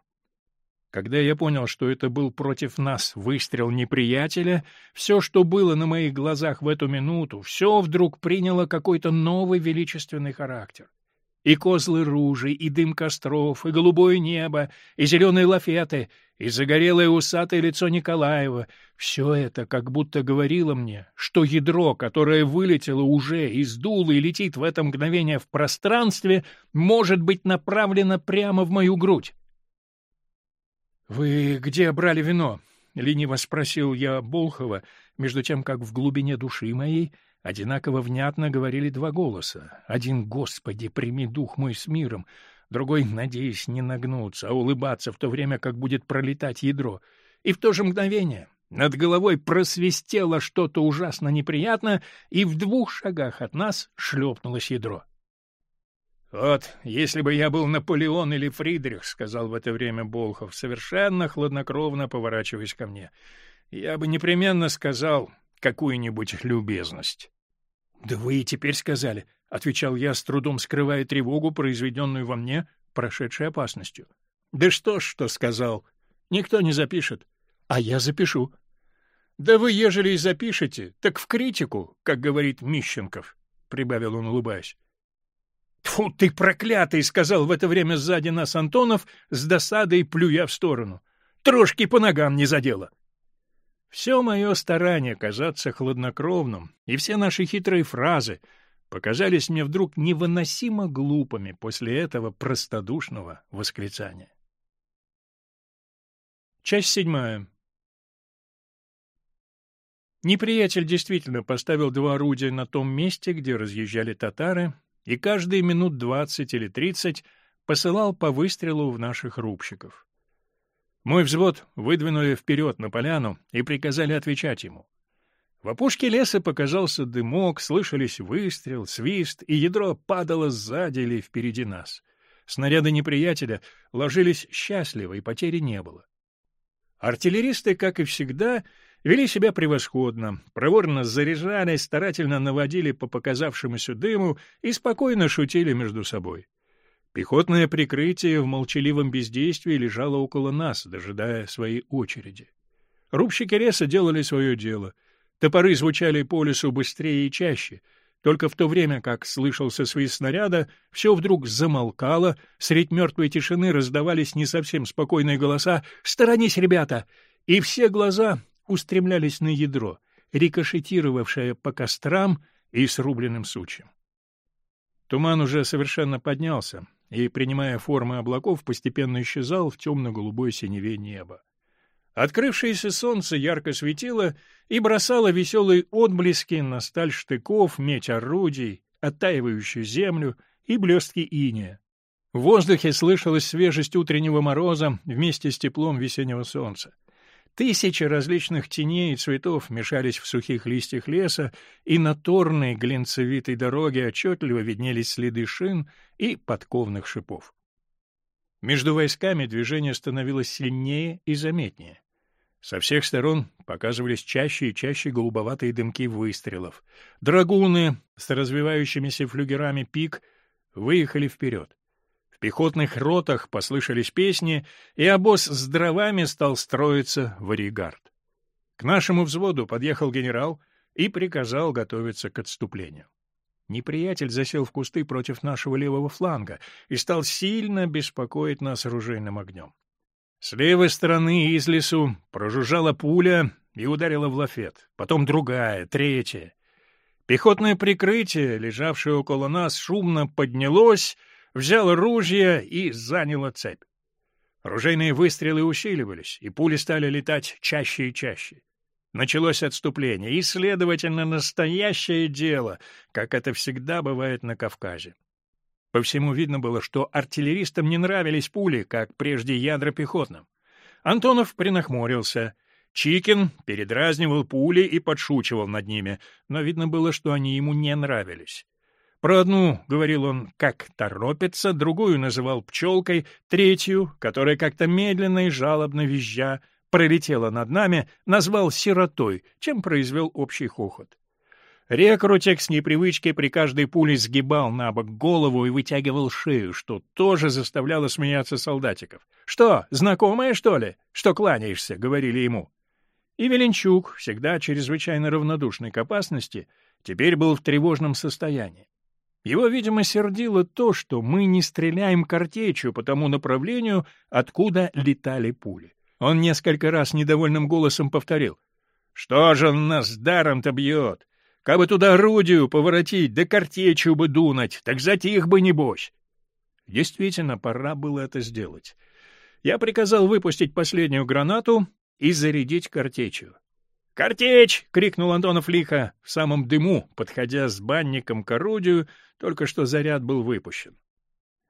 [SPEAKER 1] Когда я понял, что это был против нас выстрел неприятеля, все, что было на моих глазах в эту минуту, все вдруг приняло какой-то новый величественный характер. И козлы ружей, и дым костров, и голубое небо, и зеленые лафеты, и загорелое усатое лицо Николаева — все это как будто говорило мне, что ядро, которое вылетело уже из дула и летит в это мгновение в пространстве, может быть направлено прямо в мою грудь. — Вы где брали вино? лениво спросил я Болхова, между тем, как в глубине души моей одинаково внятно говорили два голоса. Один «Господи, прими дух мой с миром», другой «Надеюсь не нагнуться, а улыбаться в то время, как будет пролетать ядро». И в то же мгновение над головой просвистело что-то ужасно неприятно, и в двух шагах от нас шлепнулось ядро. «Вот, если бы я был Наполеон или Фридрих», — сказал в это время Болхов, совершенно хладнокровно поворачиваясь ко мне, — «я бы непременно сказал какую-нибудь любезность». «Да вы и теперь сказали», — отвечал я, с трудом скрывая тревогу, произведенную во мне прошедшей опасностью. «Да что ж, что сказал. Никто не запишет. А я запишу». «Да вы, ежели и запишете, так в критику, как говорит Мищенков», — прибавил он, улыбаясь. «Тьфу ты, проклятый!» — сказал в это время сзади нас Антонов, с досадой плюя в сторону. «Трошки по ногам не задело!» Все мое старание казаться хладнокровным и все наши хитрые фразы показались мне вдруг невыносимо глупыми после этого простодушного восклицания. Часть седьмая. Неприятель действительно поставил два орудия на том месте, где разъезжали татары, и каждые минут двадцать или тридцать посылал по выстрелу в наших рубщиков. Мой взвод выдвинули вперед на поляну и приказали отвечать ему. В опушке леса показался дымок, слышались выстрел, свист, и ядро падало сзади или впереди нас. Снаряды неприятеля ложились счастливо, и потери не было. Артиллеристы, как и всегда, вели себя превосходно, проворно заряжали, старательно наводили по показавшемуся дыму и спокойно шутили между собой. Пехотное прикрытие в молчаливом бездействии лежало около нас, дожидая своей очереди. Рубщики леса делали свое дело. Топоры звучали по лесу быстрее и чаще. Только в то время, как слышался свист снаряда, все вдруг замолкало, средь мертвой тишины раздавались не совсем спокойные голоса «Сторонись, ребята!» и все глаза устремлялись на ядро, рикошетировавшее по кострам и срубленным сучьям. Туман уже совершенно поднялся и, принимая формы облаков, постепенно исчезал в темно-голубой синеве неба. Открывшееся солнце ярко светило и бросало веселые отблески на сталь штыков, медь орудий, оттаивающую землю и блестки иния. В воздухе слышалась свежесть утреннего мороза вместе с теплом весеннего солнца. Тысячи различных теней и цветов мешались в сухих листьях леса, и на торной глинцевитой дороге отчетливо виднелись следы шин и подковных шипов. Между войсками движение становилось сильнее и заметнее. Со всех сторон показывались чаще и чаще голубоватые дымки выстрелов. Драгуны с развивающимися флюгерами пик выехали вперед. Пехотных ротах послышались песни, и обоз с дровами стал строиться в оригард. К нашему взводу подъехал генерал и приказал готовиться к отступлению. Неприятель засел в кусты против нашего левого фланга и стал сильно беспокоить нас оружейным огнем. С левой стороны из лесу прожужжала пуля и ударила в лафет, потом другая, третья. Пехотное прикрытие, лежавшее около нас, шумно поднялось взял ружье и заняло цепь. Ружейные выстрелы усиливались, и пули стали летать чаще и чаще. Началось отступление, и, следовательно, настоящее дело, как это всегда бывает на Кавказе. По всему видно было, что артиллеристам не нравились пули, как прежде ядра пехотным. Антонов принахмурился. Чикин передразнивал пули и подшучивал над ними, но видно было, что они ему не нравились. Про одну говорил он как торопится, другую называл пчелкой, третью, которая как-то медленно и жалобно визжа пролетела над нами, назвал сиротой, чем произвел общий хохот. Рекрутик с непривычки при каждой пуле сгибал на бок голову и вытягивал шею, что тоже заставляло смеяться солдатиков. «Что, знакомая, что ли? Что кланяешься?» — говорили ему. И Веленчук, всегда чрезвычайно равнодушный к опасности, теперь был в тревожном состоянии. Его, видимо, сердило то, что мы не стреляем картечью по тому направлению, откуда летали пули. Он несколько раз недовольным голосом повторил. «Что же он нас даром-то бьет? Как бы туда орудию поворотить, да картечью бы дунуть, так затих бы небось!» Действительно, пора было это сделать. Я приказал выпустить последнюю гранату, и зарядить картечью. «Картечь!» — крикнул Антонов лихо, в самом дыму, подходя с банником к орудию, только что заряд был выпущен.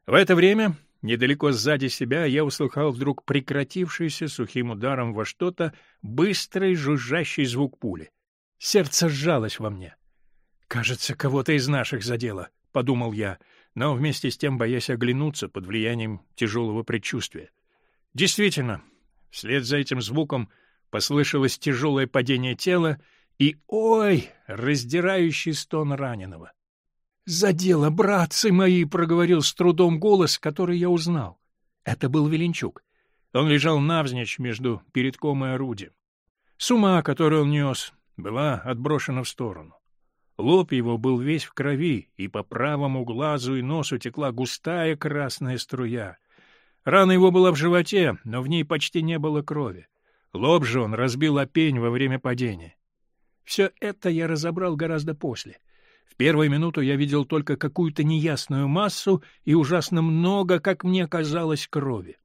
[SPEAKER 1] В это время, недалеко сзади себя, я услыхал вдруг прекратившийся сухим ударом во что-то быстрый жужжащий звук пули. Сердце сжалось во мне. «Кажется, кого-то из наших задело», — подумал я, но вместе с тем боясь оглянуться под влиянием тяжелого предчувствия. Действительно, вслед за этим звуком — Послышалось тяжелое падение тела и, ой, раздирающий стон раненого. «За дело, братцы мои!» — проговорил с трудом голос, который я узнал. Это был Веленчук. Он лежал навзничь между передком и орудием. Сума, которую он нес, была отброшена в сторону. Лоб его был весь в крови, и по правому глазу и носу текла густая красная струя. Рана его была в животе, но в ней почти не было крови. Лоб же он разбил опень во время падения. Все это я разобрал гораздо после. В первую минуту я видел только какую-то неясную массу и ужасно много, как мне казалось, крови.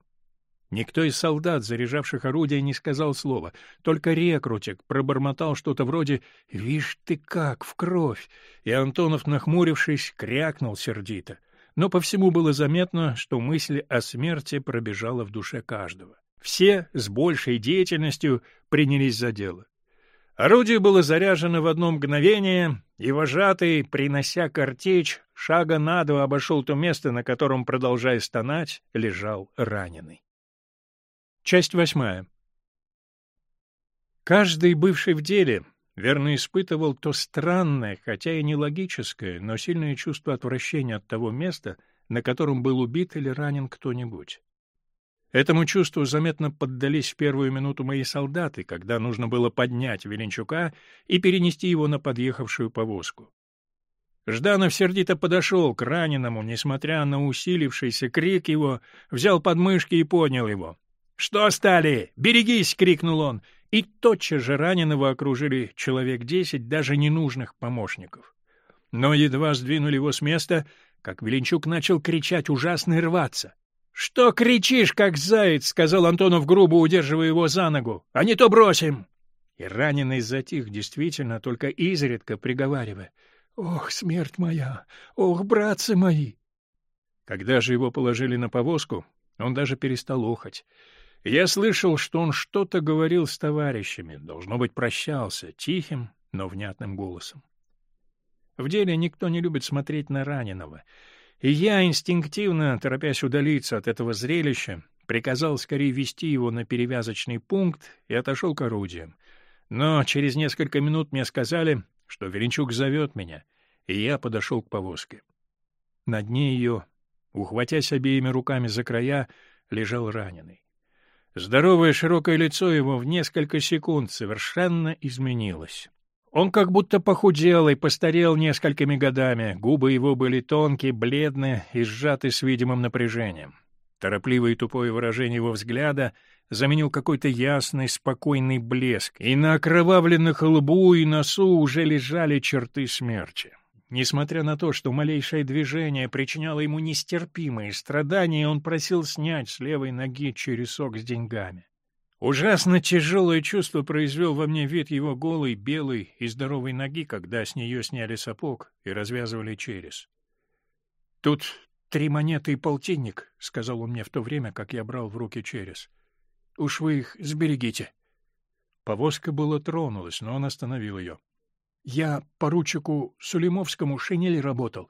[SPEAKER 1] Никто из солдат, заряжавших орудия, не сказал слова, только рекрутик пробормотал что-то вроде «Вишь ты как, в кровь!» и Антонов, нахмурившись, крякнул сердито. Но по всему было заметно, что мысль о смерти пробежала в душе каждого. Все с большей деятельностью принялись за дело. Орудие было заряжено в одно мгновение, и вожатый, принося картечь, шага на два обошел то место, на котором, продолжая стонать, лежал раненый. Часть восьмая. Каждый бывший в деле верно испытывал то странное, хотя и нелогическое, но сильное чувство отвращения от того места, на котором был убит или ранен кто-нибудь. Этому чувству заметно поддались в первую минуту мои солдаты, когда нужно было поднять Веленчука и перенести его на подъехавшую повозку. Жданов сердито подошел к раненому, несмотря на усилившийся крик его, взял подмышки и поднял его. «Что стали? Берегись!» — крикнул он, и тотчас же раненого окружили человек десять даже ненужных помощников. Но едва сдвинули его с места, как Веленчук начал кричать ужасно и рваться. «Что кричишь, как заяц?» — сказал Антонов грубо, удерживая его за ногу. «А не то бросим!» И раненый затих, действительно, только изредка приговаривая. «Ох, смерть моя! Ох, братцы мои!» Когда же его положили на повозку, он даже перестал охать. Я слышал, что он что-то говорил с товарищами, должно быть, прощался, тихим, но внятным голосом. В деле никто не любит смотреть на раненого — и я, инстинктивно, торопясь удалиться от этого зрелища, приказал скорее вести его на перевязочный пункт и отошел к орудиям. Но через несколько минут мне сказали, что Веренчук зовет меня, и я подошел к повозке. На дне ее, ухватясь обеими руками за края, лежал раненый. Здоровое широкое лицо его в несколько секунд совершенно изменилось. Он как будто похудел и постарел несколькими годами, губы его были тонкие, бледные и сжаты с видимым напряжением. Торопливое и тупое выражение его взгляда заменил какой-то ясный, спокойный блеск, и на окровавленных лбу и носу уже лежали черты смерти. Несмотря на то, что малейшее движение причиняло ему нестерпимые страдания, он просил снять с левой ноги чересок с деньгами. Ужасно тяжелое чувство произвел во мне вид его голой, белой и здоровой ноги, когда с нее сняли сапог и развязывали через. — Тут три монеты и полтинник, — сказал он мне в то время, как я брал в руки через. — Уж вы их сберегите. Повозка была тронулась, но он остановил ее. — Я поручику Сулимовскому шинели работал.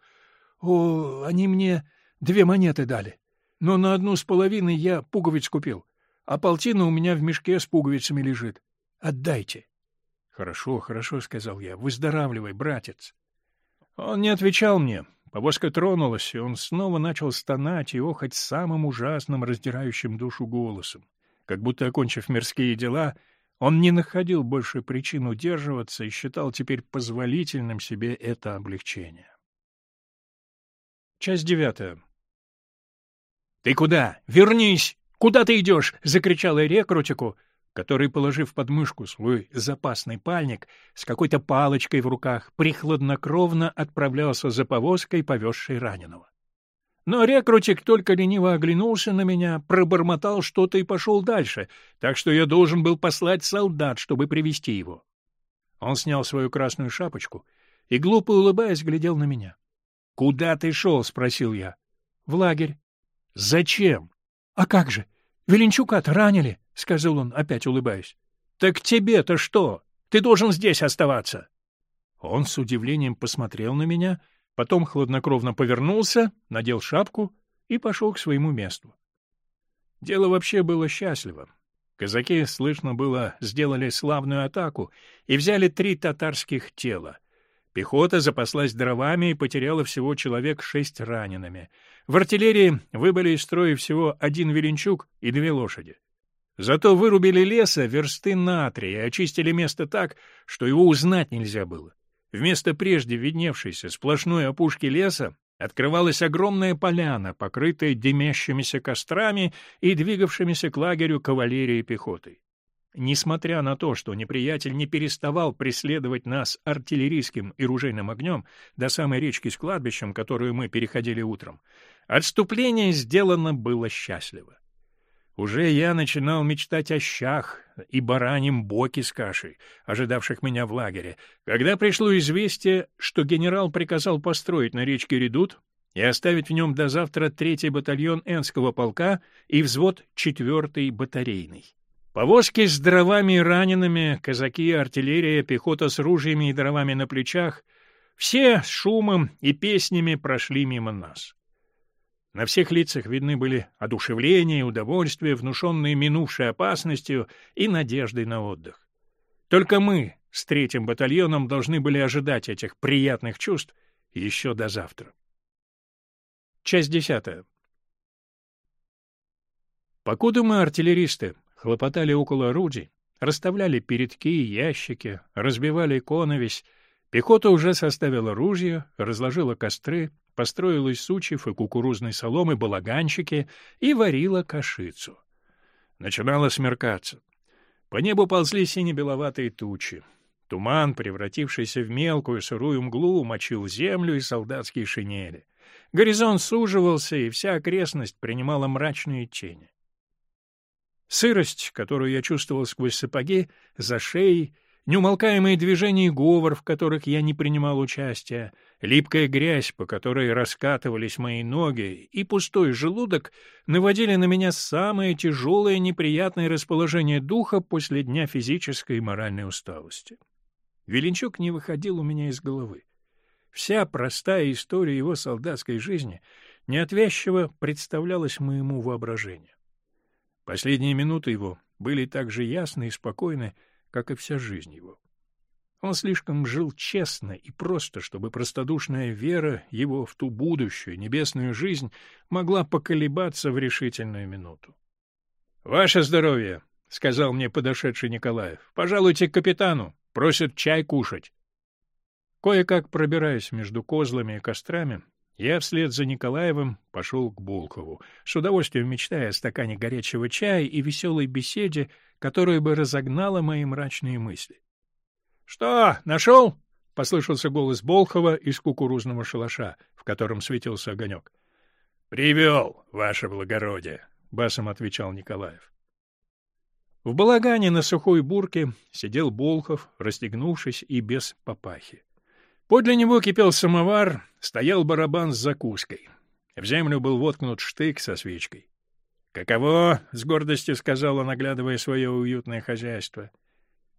[SPEAKER 1] О, они мне две монеты дали. Но на одну с половиной я пуговиц купил а полтина у меня в мешке с пуговицами лежит. Отдайте. — Хорошо, хорошо, — сказал я. — Выздоравливай, братец. Он не отвечал мне. Повозка тронулась, и он снова начал стонать и охоть самым ужасным, раздирающим душу голосом. Как будто, окончив мирские дела, он не находил больше причин удерживаться и считал теперь позволительным себе это облегчение. Часть девятая. «Ты куда? Вернись!» «Куда ты идешь?» — закричала рекрутику, который, положив под мышку свой запасный пальник, с какой-то палочкой в руках, прихладнокровно отправлялся за повозкой, повезшей раненого. Но рекрутик только лениво оглянулся на меня, пробормотал что-то и пошел дальше, так что я должен был послать солдат, чтобы привести его. Он снял свою красную шапочку и, глупо улыбаясь, глядел на меня. — Куда ты шел? — спросил я. — В лагерь. — Зачем? — А как же? Веленчука-то ранили, — сказал он, опять улыбаясь. — Так тебе-то что? Ты должен здесь оставаться. Он с удивлением посмотрел на меня — потом хладнокровно повернулся, надел шапку и пошел к своему месту. Дело вообще было счастливо. Казаки, слышно было, сделали славную атаку и взяли три татарских тела. Пехота запаслась дровами и потеряла всего человек шесть ранеными. В артиллерии выбыли из строя всего один Веленчук и две лошади. Зато вырубили леса версты на три и очистили место так, что его узнать нельзя было. Вместо прежде видневшейся сплошной опушки леса открывалась огромная поляна, покрытая дымящимися кострами и двигавшимися к лагерю кавалерией и пехотой. Несмотря на то, что неприятель не переставал преследовать нас артиллерийским и ружейным огнем до самой речки с кладбищем, которую мы переходили утром, отступление сделано было счастливо. Уже я начинал мечтать о щах и бараньем боке с кашей, ожидавших меня в лагере, когда пришло известие, что генерал приказал построить на речке редут и оставить в нем до завтра третий батальон Энского полка и взвод четвертый батарейный. Повозки с дровами и ранеными, казаки, артиллерия, пехота с ружьями и дровами на плечах — все с шумом и песнями прошли мимо нас. На всех лицах видны были одушевление и удовольствие, внушенные минувшей опасностью и надеждой на отдых. Только мы с третьим батальоном должны были ожидать этих приятных чувств еще до завтра. Часть десятая. Покуда мы, артиллеристы, хлопотали около орудий, расставляли передки и ящики, разбивали коновесь, пехота уже составила ружья, разложила костры, построила из сучьев и кукурузной соломы балаганчики и варила кашицу. Начинало смеркаться. По небу ползли сине-беловатые тучи. Туман, превратившийся в мелкую сырую мглу, мочил землю и солдатские шинели. Горизонт суживался, и вся окрестность принимала мрачные тени. Сырость, которую я чувствовал сквозь сапоги, за шеей, неумолкаемые движения и говор, в которых я не принимал участия, липкая грязь, по которой раскатывались мои ноги, и пустой желудок наводили на меня самое тяжелое неприятное расположение духа после дня физической и моральной усталости. Веленчук не выходил у меня из головы. Вся простая история его солдатской жизни неотвязчиво представлялась моему воображению. Последние минуты его были так же ясны и спокойны, как и вся жизнь его. Он слишком жил честно и просто, чтобы простодушная вера его в ту будущую небесную жизнь могла поколебаться в решительную минуту. — Ваше здоровье! — сказал мне подошедший Николаев. — Пожалуйте к капитану. Просят чай кушать. Кое-как пробираясь между козлами и кострами, я вслед за Николаевым пошел к Булкову, с удовольствием мечтая о стакане горячего чая и веселой беседе, которая бы разогнала мои мрачные мысли. — Что, нашел? — послышался голос Болхова из кукурузного шалаша, в котором светился огонек. — Привел, ваше благородие, — басом отвечал Николаев. В балагане на сухой бурке сидел Болхов, расстегнувшись и без папахи. Подле него кипел самовар, стоял барабан с закуской. В землю был воткнут штык со свечкой. «Каково?» — с гордостью сказал он, оглядывая свое уютное хозяйство.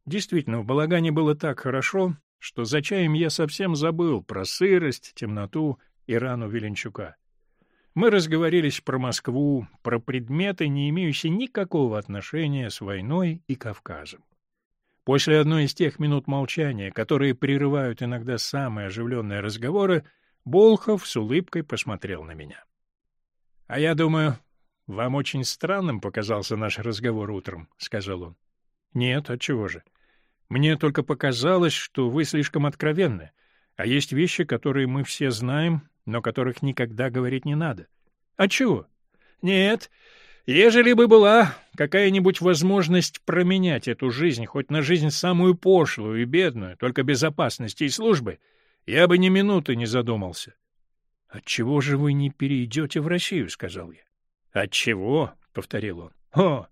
[SPEAKER 1] Действительно, в балагане было так хорошо, что за чаем я совсем забыл про сырость, темноту и рану Веленчука. Мы разговорились про Москву, про предметы, не имеющие никакого отношения с войной и Кавказом. После одной из тех минут молчания, которые прерывают иногда самые оживленные разговоры, Болхов с улыбкой посмотрел на меня. — А я думаю, вам очень странным показался наш разговор утром, — сказал он. — Нет, отчего же? Мне только показалось, что вы слишком откровенны, а есть вещи, которые мы все знаем, но которых никогда говорить не надо. — Отчего? — Нет, Ежели бы была какая-нибудь возможность променять эту жизнь хоть на жизнь самую пошлую и бедную, только безопасности и службы, я бы ни минуты не задумался. Отчего же вы не перейдете в Россию, сказал я. Отчего? повторил он. О,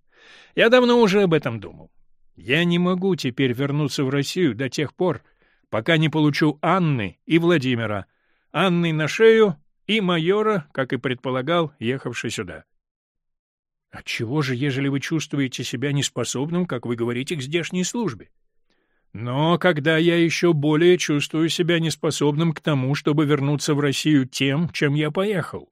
[SPEAKER 1] я давно уже об этом думал. Я не могу теперь вернуться в Россию до тех пор, пока не получу Анны и Владимира. Анны на шею и майора, как и предполагал, ехавший сюда. Отчего же, ежели вы чувствуете себя неспособным, как вы говорите, к здешней службе? Но когда я еще более чувствую себя неспособным к тому, чтобы вернуться в Россию тем, чем я поехал.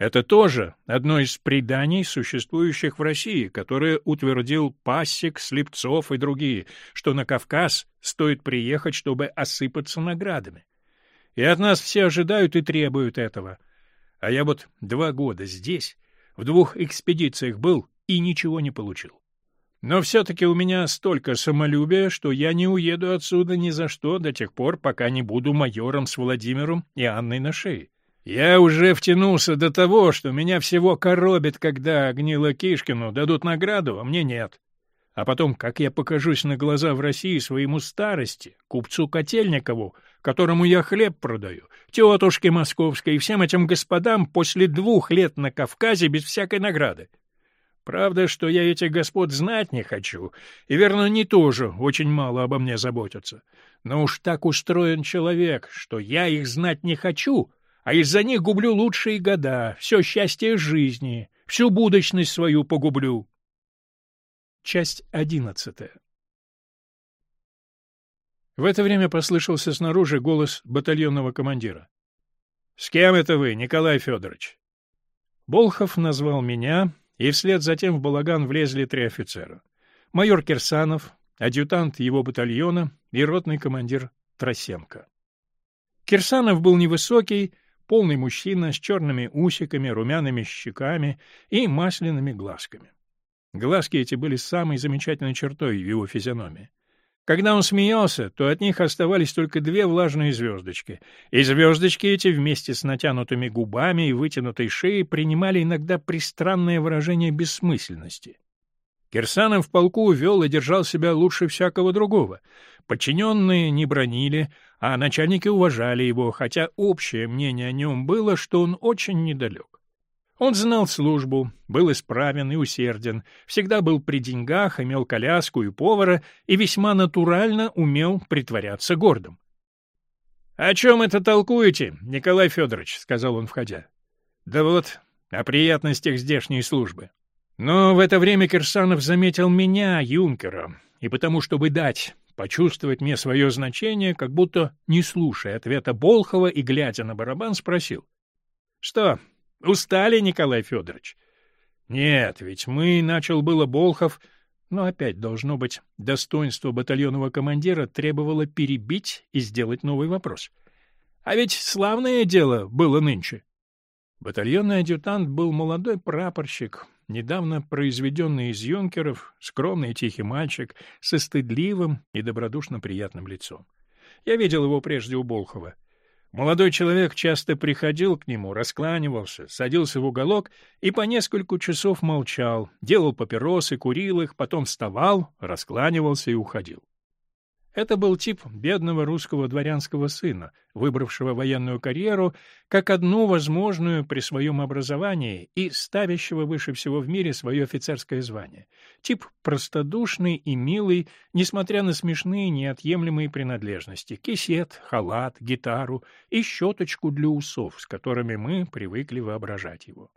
[SPEAKER 1] Это тоже одно из преданий, существующих в России, которое утвердил Пассик, Слепцов и другие, что на Кавказ стоит приехать, чтобы осыпаться наградами. И от нас все ожидают и требуют этого. А я вот два года здесь, в двух экспедициях был и ничего не получил. Но все-таки у меня столько самолюбия, что я не уеду отсюда ни за что до тех пор, пока не буду майором с Владимиром и Анной на шее. Я уже втянулся до того, что меня всего коробит, когда Гнило Кишкину дадут награду, а мне нет. А потом, как я покажусь на глаза в России своему старости, купцу Котельникову, которому я хлеб продаю, тетушке московской и всем этим господам после двух лет на Кавказе без всякой награды. Правда, что я этих господ знать не хочу, и, верно, они тоже очень мало обо мне заботятся. Но уж так устроен человек, что я их знать не хочу, а из-за них гублю лучшие года, все счастье жизни, всю будущность свою погублю. Часть одиннадцатая в это время послышался снаружи голос батальонного командира. — С кем это вы, Николай Федорович? Болхов назвал меня, и вслед за тем в балаган влезли три офицера. Майор Кирсанов, адъютант его батальона и ротный командир Тросенко. Кирсанов был невысокий, полный мужчина с черными усиками, румяными щеками и масляными глазками. Глазки эти были самой замечательной чертой в его физиономии. Когда он смеялся, то от них оставались только две влажные звездочки, и звездочки эти вместе с натянутыми губами и вытянутой шеей принимали иногда пристранное выражение бессмысленности. Кирсанов в полку вел и держал себя лучше всякого другого. Подчиненные не бронили, а начальники уважали его, хотя общее мнение о нем было, что он очень недалек. Он знал службу, был исправен и усерден, всегда был при деньгах, имел коляску и повара и весьма натурально умел притворяться гордым. — О чем это толкуете, Николай Федорович? — сказал он, входя. — Да вот, о приятностях здешней службы. Но в это время Кирсанов заметил меня, юнкера, и потому, чтобы дать почувствовать мне свое значение, как будто, не слушая ответа Болхова и глядя на барабан, спросил. — Что, Устали, Николай Федорович? Нет, ведь мы, начал было Болхов, но опять, должно быть, достоинство батальонного командира требовало перебить и сделать новый вопрос. А ведь славное дело было нынче. Батальонный адъютант был молодой прапорщик, недавно произведенный из юнкеров, скромный тихий мальчик, со стыдливым и добродушно приятным лицом. Я видел его прежде у Болхова. Молодой человек часто приходил к нему, раскланивался, садился в уголок и по несколько часов молчал, делал папиросы, курил их, потом вставал, раскланивался и уходил. Это был тип бедного русского дворянского сына, выбравшего военную карьеру как одну возможную при своем образовании и ставящего выше всего в мире свое офицерское звание. Тип простодушный и милый, несмотря на смешные неотъемлемые принадлежности — кисет, халат, гитару и щеточку для усов, с которыми мы привыкли воображать его.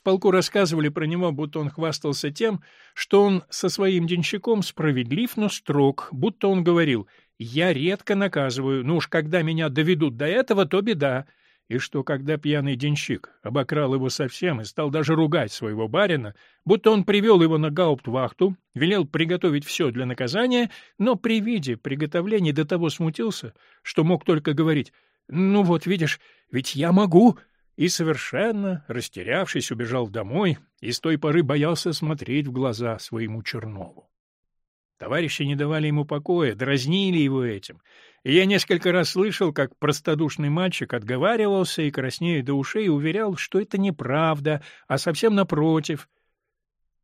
[SPEAKER 1] В полку рассказывали про него, будто он хвастался тем, что он со своим денщиком справедлив, но строг, будто он говорил «я редко наказываю, ну уж когда меня доведут до этого, то беда», и что когда пьяный денщик обокрал его совсем и стал даже ругать своего барина, будто он привел его на гауптвахту, велел приготовить все для наказания, но при виде приготовления до того смутился, что мог только говорить «ну вот видишь, ведь я могу», и, совершенно растерявшись, убежал домой и с той поры боялся смотреть в глаза своему Чернову. Товарищи не давали ему покоя, дразнили его этим, и я несколько раз слышал, как простодушный мальчик отговаривался и, краснея до ушей, уверял, что это неправда, а совсем напротив.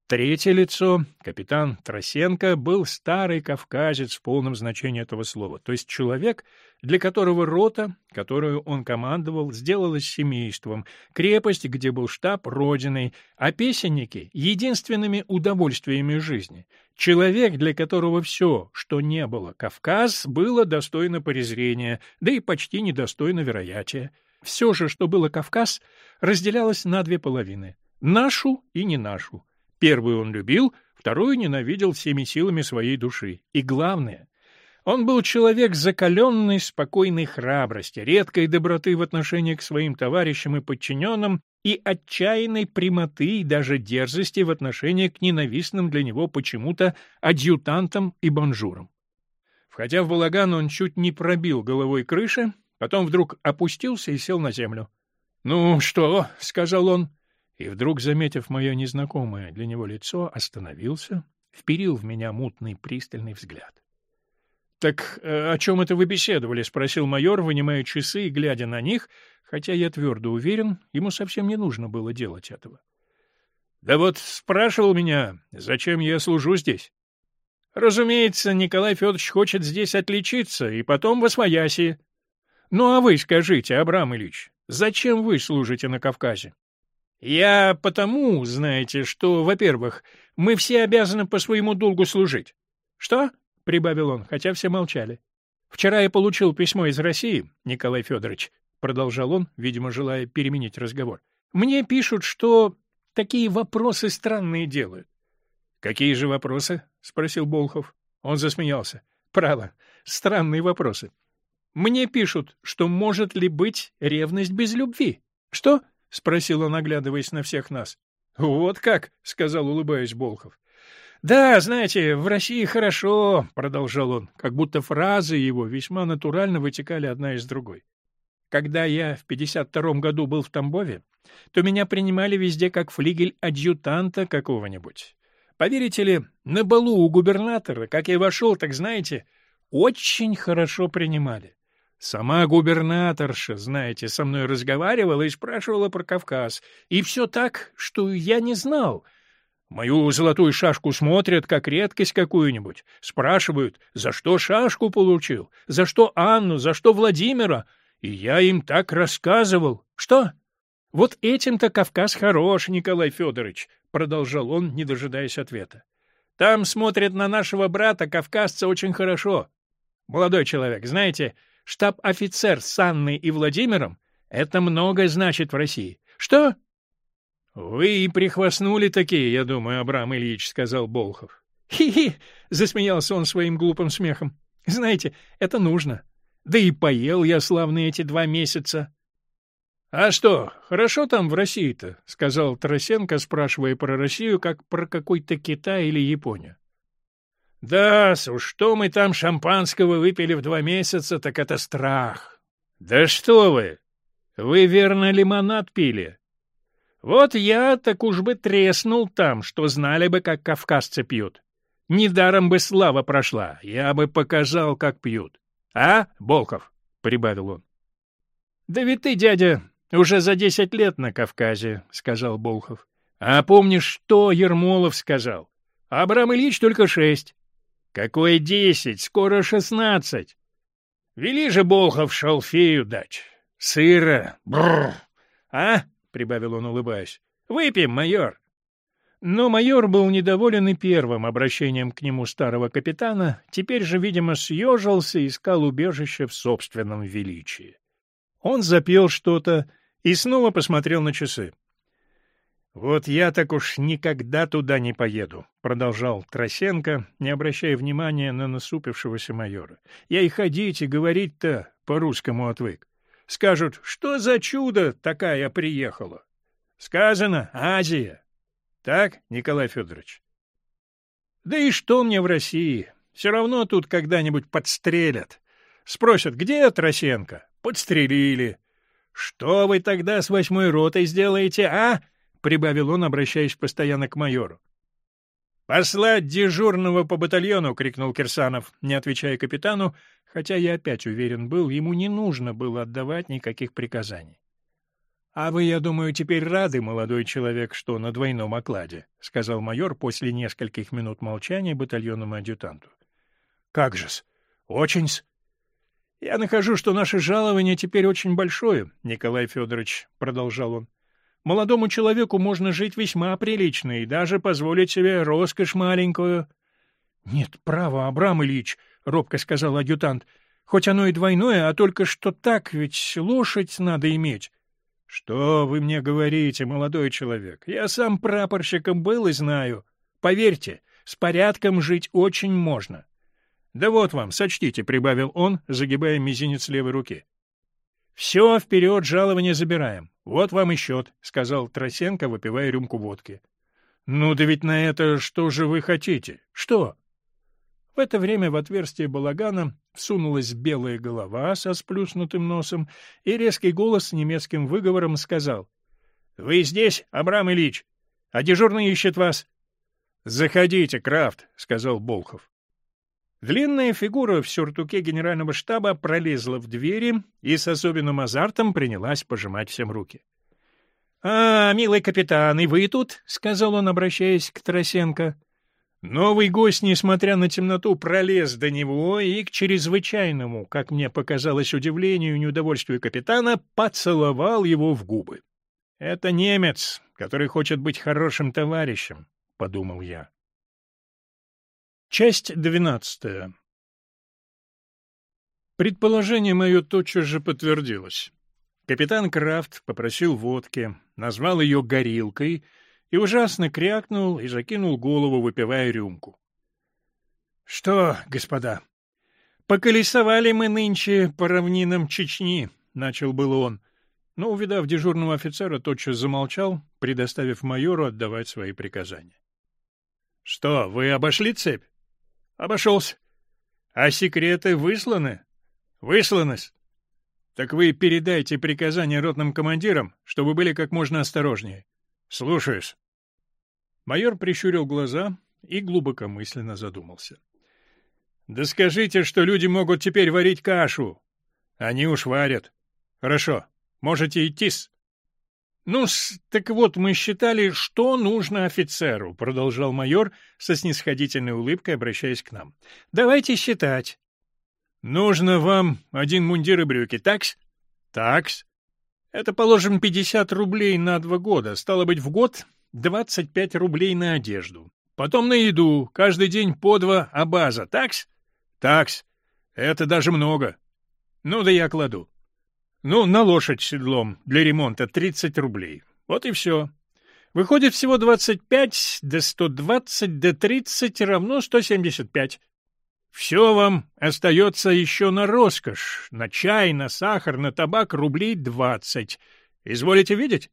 [SPEAKER 1] Третье лицо, капитан Тросенко, был старый кавказец в полном значении этого слова, то есть человек, для которого рота, которую он командовал, сделалась семейством, крепость, где был штаб, родиной, а песенники — единственными удовольствиями жизни. Человек, для которого все, что не было Кавказ, было достойно презрения, да и почти недостойно вероятия. Все же, что было Кавказ, разделялось на две половины — нашу и не нашу. Первую он любил, вторую ненавидел всеми силами своей души. И главное, он был человек закаленной, спокойной храбрости, редкой доброты в отношении к своим товарищам и подчиненным и отчаянной прямоты и даже дерзости в отношении к ненавистным для него почему-то адъютантам и бонжурам. Входя в балаган, он чуть не пробил головой крыши, потом вдруг опустился и сел на землю. «Ну что?» — сказал он и вдруг, заметив мое незнакомое для него лицо, остановился, вперил в меня мутный пристальный взгляд. — Так э, о чем это вы беседовали? — спросил майор, вынимая часы и глядя на них, хотя я твердо уверен, ему совсем не нужно было делать этого. — Да вот спрашивал меня, зачем я служу здесь. Разумеется, Николай Федорович хочет здесь отличиться, и потом во свояси. Ну а вы скажите, Абрам Ильич, зачем вы служите на Кавказе? Я потому, знаете, что, во-первых, мы все обязаны по своему долгу служить. Что? — прибавил он, хотя все молчали. Вчера я получил письмо из России, Николай Федорович, — продолжал он, видимо, желая переменить разговор. Мне пишут, что такие вопросы странные делают. — Какие же вопросы? — спросил Болхов. Он засмеялся. — Право, странные вопросы. Мне пишут, что может ли быть ревность без любви. Что? —— спросил он, оглядываясь на всех нас. — Вот как, — сказал, улыбаясь Болхов. — Да, знаете, в России хорошо, — продолжал он, как будто фразы его весьма натурально вытекали одна из другой. Когда я в 52-м году был в Тамбове, то меня принимали везде как флигель адъютанта какого-нибудь. Поверите ли, на балу у губернатора, как я вошел, так знаете, очень хорошо принимали. Сама губернаторша, знаете, со мной разговаривала и спрашивала про Кавказ. И все так, что я не знал. Мою золотую шашку смотрят, как редкость какую-нибудь. Спрашивают, за что шашку получил, за что Анну, за что Владимира. И я им так рассказывал. Что? Вот этим-то Кавказ хорош, Николай Федорович, продолжал он, не дожидаясь ответа. Там смотрят на нашего брата, кавказца, очень хорошо. Молодой человек, знаете, штаб-офицер с Анной и Владимиром — это много значит в России. Что? — Вы и прихвастнули такие, я думаю, Абрам Ильич, — сказал Болхов. «Хи — засмеялся он своим глупым смехом. — Знаете, это нужно. Да и поел я славно эти два месяца. — А что, хорошо там в России-то? — сказал Тарасенко, спрашивая про Россию, как про какой-то Китай или Японию. Да, уж что мы там шампанского выпили в два месяца, так это страх. Да что вы! Вы, верно, лимонад пили? Вот я так уж бы треснул там, что знали бы, как кавказцы пьют. Недаром бы слава прошла, я бы показал, как пьют. А, Болков? — прибавил он. — Да ведь ты, дядя, уже за десять лет на Кавказе, — сказал Болхов. — А помнишь, что Ермолов сказал? Абрам Ильич только шесть. Какое десять? Скоро шестнадцать. Вели же Болхов шалфею дать. Сыро. Бррр. А? — прибавил он, улыбаясь. — Выпьем, майор. Но майор был недоволен и первым обращением к нему старого капитана, теперь же, видимо, съежился и искал убежище в собственном величии. Он запел что-то и снова посмотрел на часы. «Вот я так уж никогда туда не поеду», — продолжал Тросенко, не обращая внимания на насупившегося майора. «Я и ходить, и говорить-то по-русскому отвык. Скажут, что за чудо такая приехала? Сказано, Азия. Так, Николай Федорович?» «Да и что мне в России? Все равно тут когда-нибудь подстрелят. Спросят, где Тросенко? Подстрелили. Что вы тогда с восьмой ротой сделаете, а?» Прибавил он, обращаясь постоянно к майору. «Послать дежурного по батальону!» — крикнул Кирсанов, не отвечая капитану, хотя я опять уверен был, ему не нужно было отдавать никаких приказаний. «А вы, я думаю, теперь рады, молодой человек, что на двойном окладе», — сказал майор после нескольких минут молчания батальонному адъютанту. «Как же-с? Очень-с. Я нахожу, что наше жалование теперь очень большое, Николай Федорович», — продолжал он. «Молодому человеку можно жить весьма прилично и даже позволить себе роскошь маленькую». «Нет, право, Абрам Ильич», — робко сказал адъютант, — «хоть оно и двойное, а только что так, ведь лошадь надо иметь». «Что вы мне говорите, молодой человек? Я сам прапорщиком был и знаю. Поверьте, с порядком жить очень можно». «Да вот вам, сочтите», — прибавил он, загибая мизинец левой руки. «Все, вперед, жалование забираем. Вот вам и счет», — сказал Тросенко, выпивая рюмку водки. «Ну да ведь на это что же вы хотите? Что?» В это время в отверстие балагана всунулась белая голова со сплюснутым носом, и резкий голос с немецким выговором сказал. — Вы здесь, Абрам Ильич? А дежурный ищет вас. — Заходите, Крафт, — сказал Болхов. Длинная фигура в сюртуке генерального штаба пролезла в двери и с особенным азартом принялась пожимать всем руки. — А, милый капитан, и вы тут? — сказал он, обращаясь к Тросенко. Новый гость, несмотря на темноту, пролез до него и к чрезвычайному, как мне показалось, удивлению и неудовольствию капитана, поцеловал его в губы. «Это немец, который хочет быть хорошим товарищем», — подумал я. Часть двенадцатая. Предположение мое тотчас же подтвердилось. Капитан Крафт попросил водки, назвал ее «горилкой», и ужасно крякнул и закинул голову, выпивая рюмку. — Что, господа, поколесовали мы нынче по равнинам Чечни, — начал был он, но, увидав дежурного офицера, тотчас замолчал, предоставив майору отдавать свои приказания. — Что, вы обошли цепь? — Обошелся. — А секреты высланы? — Высланы-с. Так вы передайте приказания ротным командирам, чтобы были как можно осторожнее. — Слушаюсь. Майор прищурил глаза и глубокомысленно задумался. — Да скажите, что люди могут теперь варить кашу. Они уж варят. Хорошо, можете идти-с. Ну так вот, мы считали, что нужно офицеру, — продолжал майор со снисходительной улыбкой, обращаясь к нам. — Давайте считать. — Нужно вам один мундир и брюки, такс? — Такс. Это, положим, 50 рублей на два года. Стало быть, в год 25 рублей на одежду. Потом на еду. Каждый день по два абаза. Такс? Такс. Это даже много. Ну да я кладу. Ну, на лошадь седлом для ремонта 30 рублей. Вот и все. Выходит всего 25, до 120, до 30 равно 175. Все вам остается еще на роскошь, на чай, на сахар, на табак рублей двадцать. Изволите видеть?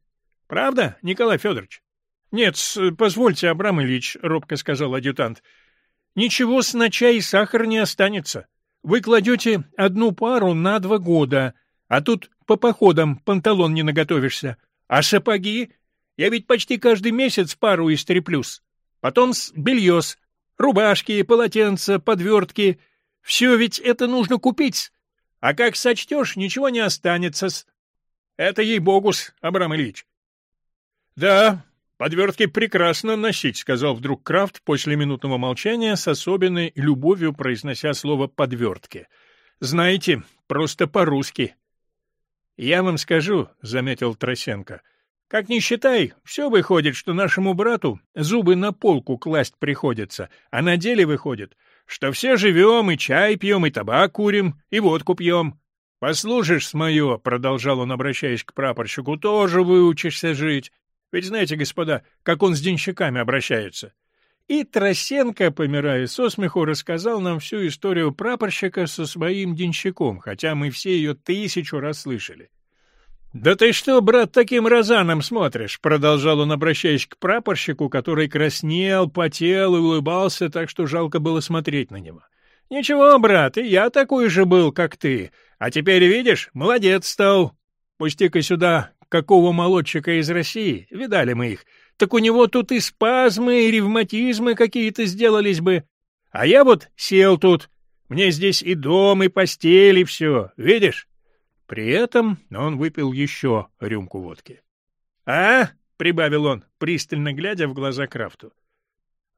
[SPEAKER 1] Правда, Николай Федорович? — Нет, позвольте, Абрам Ильич, — робко сказал адъютант. — Ничего с на чай и сахар не останется. Вы кладете одну пару на два года, а тут по походам панталон не наготовишься. А сапоги? Я ведь почти каждый месяц пару истреплюсь. Потом с бельёс, Рубашки, полотенца, подвертки. Все ведь это нужно купить. А как сочтешь, ничего не останется. -с. Это ей-богус, Абрам Ильич. — Да, подвертки прекрасно носить, — сказал вдруг Крафт после минутного молчания с особенной любовью произнося слово «подвертки». — Знаете, просто по-русски. — Я вам скажу, — заметил Тросенко, — как ни считай, все выходит, что нашему брату зубы на полку класть приходится, а на деле выходит, что все живем и чай пьем, и табак курим, и водку пьем. Послушаешь с мое, — продолжал он, обращаясь к прапорщику, — тоже выучишься жить. Ведь знаете, господа, как он с денщиками обращается. И Тросенко, помирая со смеху, рассказал нам всю историю прапорщика со своим денщиком, хотя мы все ее тысячу раз слышали. «Да ты что, брат, таким розаном смотришь?» — продолжал он, обращаясь к прапорщику, который краснел, потел и улыбался, так что жалко было смотреть на него. «Ничего, брат, и я такой же был, как ты. А теперь, видишь, молодец стал. Пусти-ка сюда какого молодчика из России, видали мы их. Так у него тут и спазмы, и ревматизмы какие-то сделались бы. А я вот сел тут. Мне здесь и дом, и постель, и все. Видишь? При этом он выпил еще рюмку водки. «А?» — прибавил он, пристально глядя в глаза Крафту.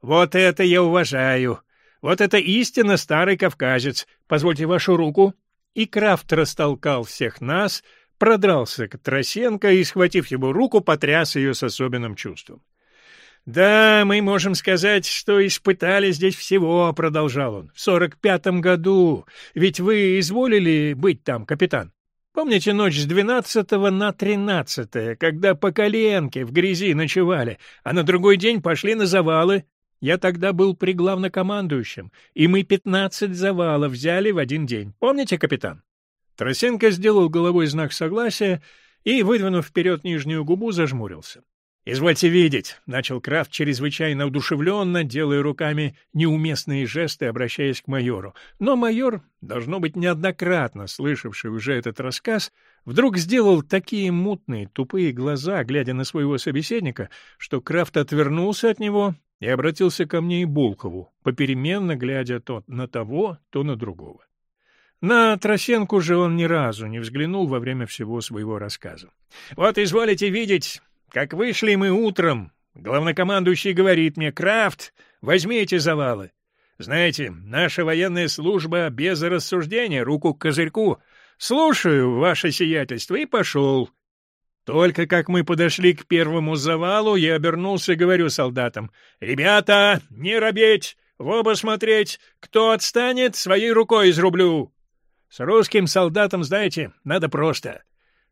[SPEAKER 1] «Вот это я уважаю! Вот это истинно старый кавказец! Позвольте вашу руку!» И Крафт растолкал всех нас, продрался к Тросенко и, схватив его руку, потряс ее с особенным чувством. «Да, мы можем сказать, что испытали здесь всего», — продолжал он, — «в сорок пятом году. Ведь вы изволили быть там, капитан? Помните ночь с двенадцатого на тринадцатое, когда по коленке в грязи ночевали, а на другой день пошли на завалы? Я тогда был при главнокомандующем, и мы пятнадцать завалов взяли в один день. Помните, капитан?» Тросенко сделал головой знак согласия и, выдвинув вперед нижнюю губу, зажмурился. «Извольте видеть», — начал Крафт чрезвычайно удушевленно, делая руками неуместные жесты, обращаясь к майору. Но майор, должно быть неоднократно слышавший уже этот рассказ, вдруг сделал такие мутные, тупые глаза, глядя на своего собеседника, что Крафт отвернулся от него и обратился ко мне и Булкову, попеременно глядя то на того, то на другого. На Тросенку же он ни разу не взглянул во время всего своего рассказа. «Вот изволите видеть, как вышли мы утром, главнокомандующий говорит мне, «Крафт, возьми эти завалы». Знаете, наша военная служба без рассуждения, руку к козырьку. Слушаю, ваше сиятельство, и пошел. Только как мы подошли к первому завалу, я обернулся и говорю солдатам, «Ребята, не робеть, в оба смотреть, кто отстанет, своей рукой изрублю». С русским солдатом, знаете, надо просто.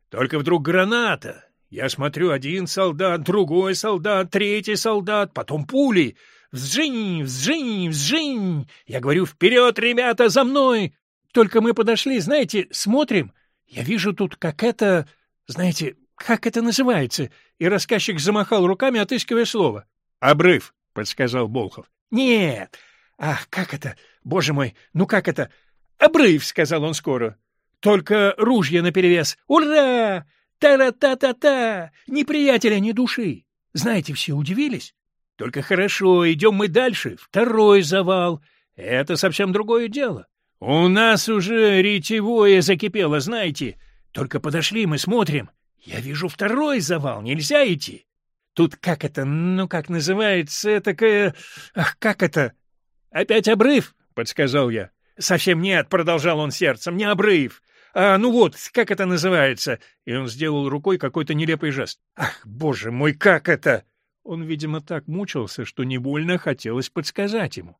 [SPEAKER 1] Только вдруг граната, я смотрю, один солдат, другой солдат, третий солдат, потом пули. Взжинь, взжинь, взжинь. Я говорю, вперед, ребята, за мной. Только мы подошли, знаете, смотрим. Я вижу тут, как это... Знаете, как это называется? И рассказчик замахал руками, отыскивая слово. «Обрыв», — подсказал Болхов. «Нет! Ах, как это? Боже мой, ну как это? Обрыв», — сказал он скоро. «Только ружья наперевес. Ура! Та-ра-та-та-та! Ни приятеля, ни души! Знаете, все удивились? Только хорошо, идем мы дальше. Второй завал. Это совсем другое дело. У нас уже ретевое закипело, знаете. Только подошли, мы смотрим. Я вижу второй завал, нельзя идти. Тут как это, ну как называется, такое... Ах, как это? Опять обрыв, подсказал я. Совсем нет, продолжал он сердцем, не обрыв. А, ну вот, как это называется?» И он сделал рукой какой-то нелепый жест. «Ах, боже мой, как это?» Он, видимо, так мучился, что невольно хотелось подсказать ему.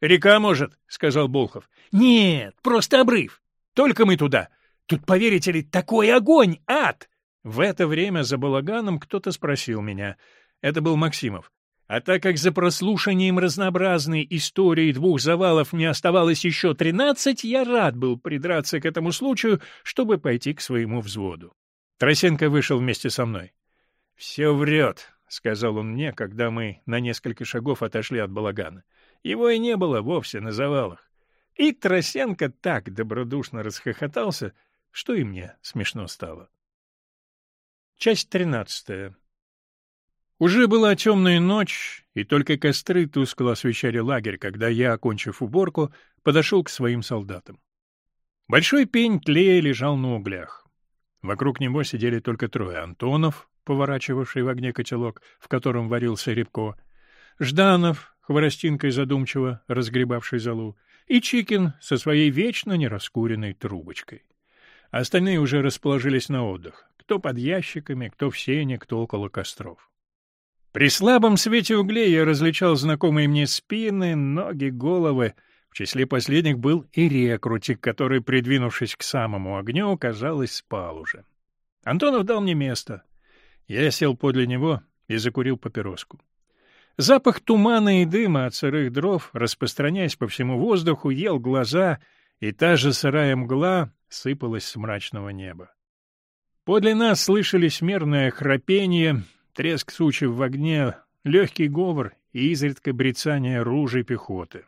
[SPEAKER 1] «Река, может?» — сказал Болхов. «Нет, просто обрыв. Только мы туда. Тут, поверите ли, такой огонь, ад!» В это время за балаганом кто-то спросил меня. Это был Максимов. А так как за прослушанием разнообразной истории двух завалов не оставалось еще тринадцать, я рад был придраться к этому случаю, чтобы пойти к своему взводу. Тросенко вышел вместе со мной. — Все врет, — сказал он мне, когда мы на несколько шагов отошли от балагана. Его и не было вовсе на завалах. И Тросенко так добродушно расхохотался, что и мне смешно стало. Часть тринадцатая. Уже была темная ночь, и только костры тускло освещали лагерь, когда я, окончив уборку, подошел к своим солдатам. Большой пень тлея лежал на углях. Вокруг него сидели только трое — Антонов, поворачивавший в огне котелок, в котором варился рябко, Жданов, хворостинкой задумчиво разгребавший залу, и Чикин со своей вечно нераскуренной трубочкой. Остальные уже расположились на отдых, кто под ящиками, кто в сене, кто около костров. При слабом свете углей я различал знакомые мне спины, ноги, головы. В числе последних был и рекрутик, который, придвинувшись к самому огню, казалось, спал уже. Антонов дал мне место. Я сел подле него и закурил папироску. Запах тумана и дыма от сырых дров, распространяясь по всему воздуху, ел глаза, и та же сырая мгла сыпалась с мрачного неба. Подле нас слышались мерное храпение, треск сучьев в огне, легкий говор и изредка брецание ружей пехоты.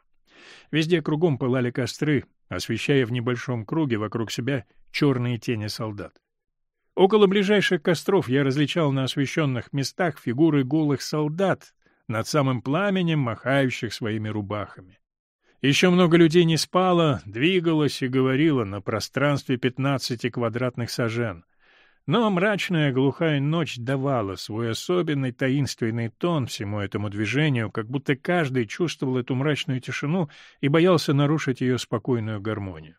[SPEAKER 1] Везде кругом пылали костры, освещая в небольшом круге вокруг себя черные тени солдат. Около ближайших костров я различал на освещенных местах фигуры голых солдат, над самым пламенем махающих своими рубахами. Еще много людей не спало, двигалось и говорило на пространстве 15 квадратных сажен. Но мрачная глухая ночь давала свой особенный таинственный тон всему этому движению, как будто каждый чувствовал эту мрачную тишину и боялся нарушить ее спокойную гармонию.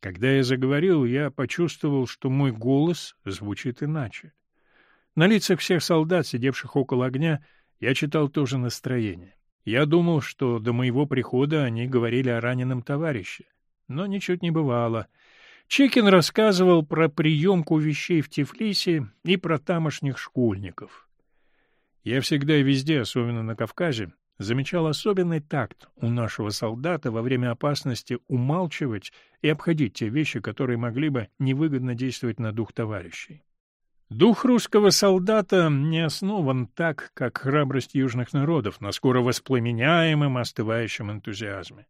[SPEAKER 1] Когда я заговорил, я почувствовал, что мой голос звучит иначе. На лицах всех солдат, сидевших около огня, я читал тоже настроение. Я думал, что до моего прихода они говорили о раненом товарище. Но ничуть не бывало. Чекин рассказывал про приемку вещей в Тифлисе и про тамошних школьников. Я всегда и везде, особенно на Кавказе, замечал особенный такт у нашего солдата во время опасности умалчивать и обходить те вещи, которые могли бы невыгодно действовать на дух товарищей. Дух русского солдата не основан так, как храбрость южных народов, на скоро воспламеняемом остывающем энтузиазме.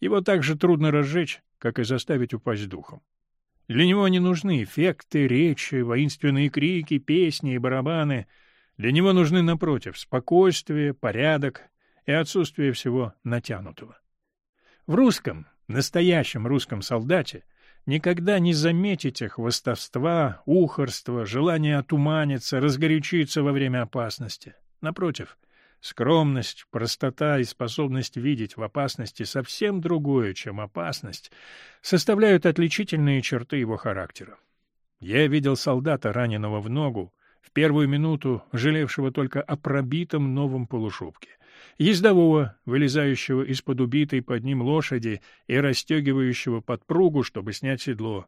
[SPEAKER 1] Его так же трудно разжечь, как и заставить упасть духом. Для него не нужны эффекты, речи, воинственные крики, песни и барабаны. Для него нужны, напротив, спокойствие, порядок и отсутствие всего натянутого. В русском, настоящем русском солдате — никогда не заметите хвостовства, ухорства, желания отуманиться, разгорячиться во время опасности. Напротив, скромность, простота и способность видеть в опасности совсем другое, чем опасность, составляют отличительные черты его характера. Я видел солдата, раненого в ногу, в первую минуту жалевшего только о пробитом новом полушубке — ездового, вылезающего из-под убитой под ним лошади и расстегивающего подпругу, чтобы снять седло.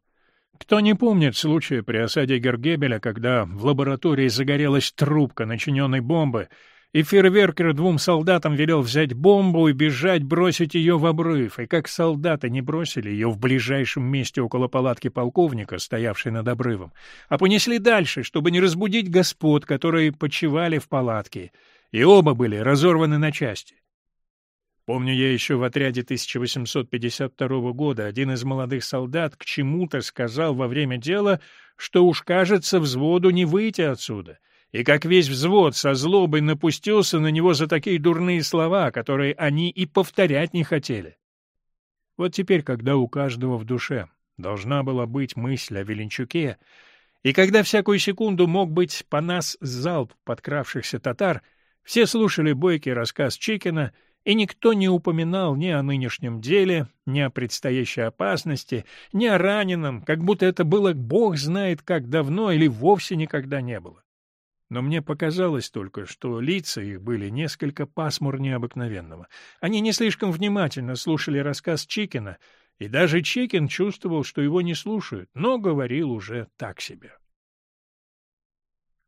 [SPEAKER 1] Кто не помнит случая при осаде Гергебеля, когда в лаборатории загорелась трубка начиненной бомбы, и фейерверкер двум солдатам велел взять бомбу и бежать, бросить ее в обрыв, и как солдаты не бросили ее в ближайшем месте около палатки полковника, стоявшей над обрывом, а понесли дальше, чтобы не разбудить господ, которые почивали в палатке, и оба были разорваны на части. Помню я еще в отряде 1852 года один из молодых солдат к чему-то сказал во время дела, что уж кажется взводу не выйти отсюда, и как весь взвод со злобой напустился на него за такие дурные слова, которые они и повторять не хотели. Вот теперь, когда у каждого в душе должна была быть мысль о Веленчуке, и когда всякую секунду мог быть по нас залп подкравшихся татар — все слушали бойкий рассказ Чикина, и никто не упоминал ни о нынешнем деле, ни о предстоящей опасности, ни о раненом, как будто это было бог знает как давно или вовсе никогда не было. Но мне показалось только, что лица их были несколько пасмурнее обыкновенного. Они не слишком внимательно слушали рассказ Чикина, и даже Чикин чувствовал, что его не слушают, но говорил уже так себе.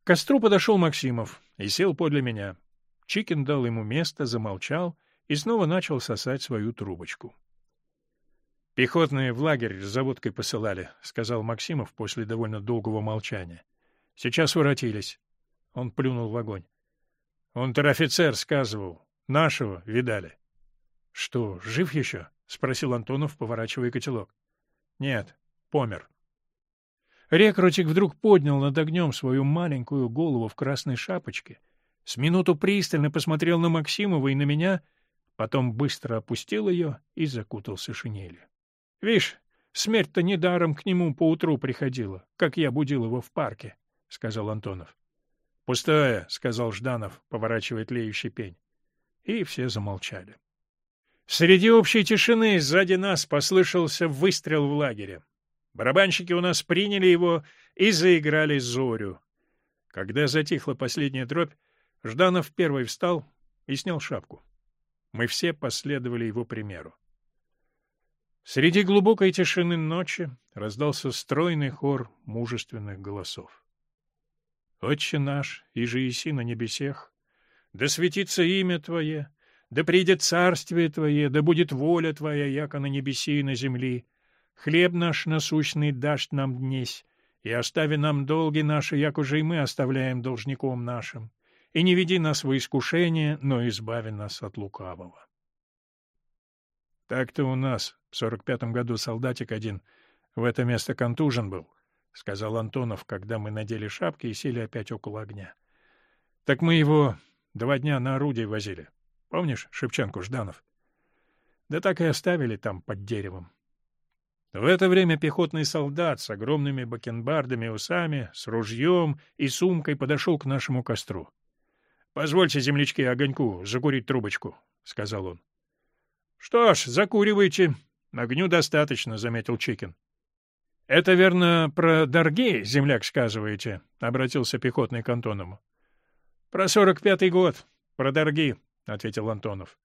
[SPEAKER 1] К костру подошел Максимов и сел подле меня. Чикин дал ему место, замолчал и снова начал сосать свою трубочку. — Пехотные в лагерь с заводкой посылали, — сказал Максимов после довольно долгого молчания. — Сейчас воротились. Он плюнул в огонь. — Унтер-офицер сказывал. Нашего видали. — Что, жив еще? — спросил Антонов, поворачивая котелок. — Нет, помер. Рекрутик вдруг поднял над огнем свою маленькую голову в красной шапочке — с минуту пристально посмотрел на Максимова и на меня, потом быстро опустил ее и закутался шинелью. — Вишь, смерть-то недаром к нему поутру приходила, как я будил его в парке, — сказал Антонов. — Пустая, — сказал Жданов, поворачивая тлеющий пень. И все замолчали. Среди общей тишины сзади нас послышался выстрел в лагере. Барабанщики у нас приняли его и заиграли зорю. Когда затихла последняя дробь, Жданов первый встал и снял шапку. Мы все последовали его примеру. Среди глубокой тишины ночи раздался стройный хор мужественных голосов. «Отче наш, и же иси на небесех, да светится имя Твое, да придет царствие Твое, да будет воля Твоя, яко на небеси и на земли. Хлеб наш насущный дашь нам днесь, и остави нам долги наши, як уже и мы оставляем должником нашим и не веди нас во искушение, но избави нас от лукавого. Так-то у нас в сорок пятом году солдатик один в это место контужен был, — сказал Антонов, когда мы надели шапки и сели опять около огня. — Так мы его два дня на орудие возили. Помнишь Шевченку Жданов? — Да так и оставили там под деревом. В это время пехотный солдат с огромными бакенбардами усами, с ружьем и сумкой подошел к нашему костру. — Позвольте, землячки, огоньку закурить трубочку, — сказал он. — Что ж, закуривайте. Огню достаточно, — заметил Чикин. — Это, верно, про Доргей, земляк, сказываете? — обратился пехотный к Антонову. — Про сорок пятый год, про Дорги, — ответил Антонов.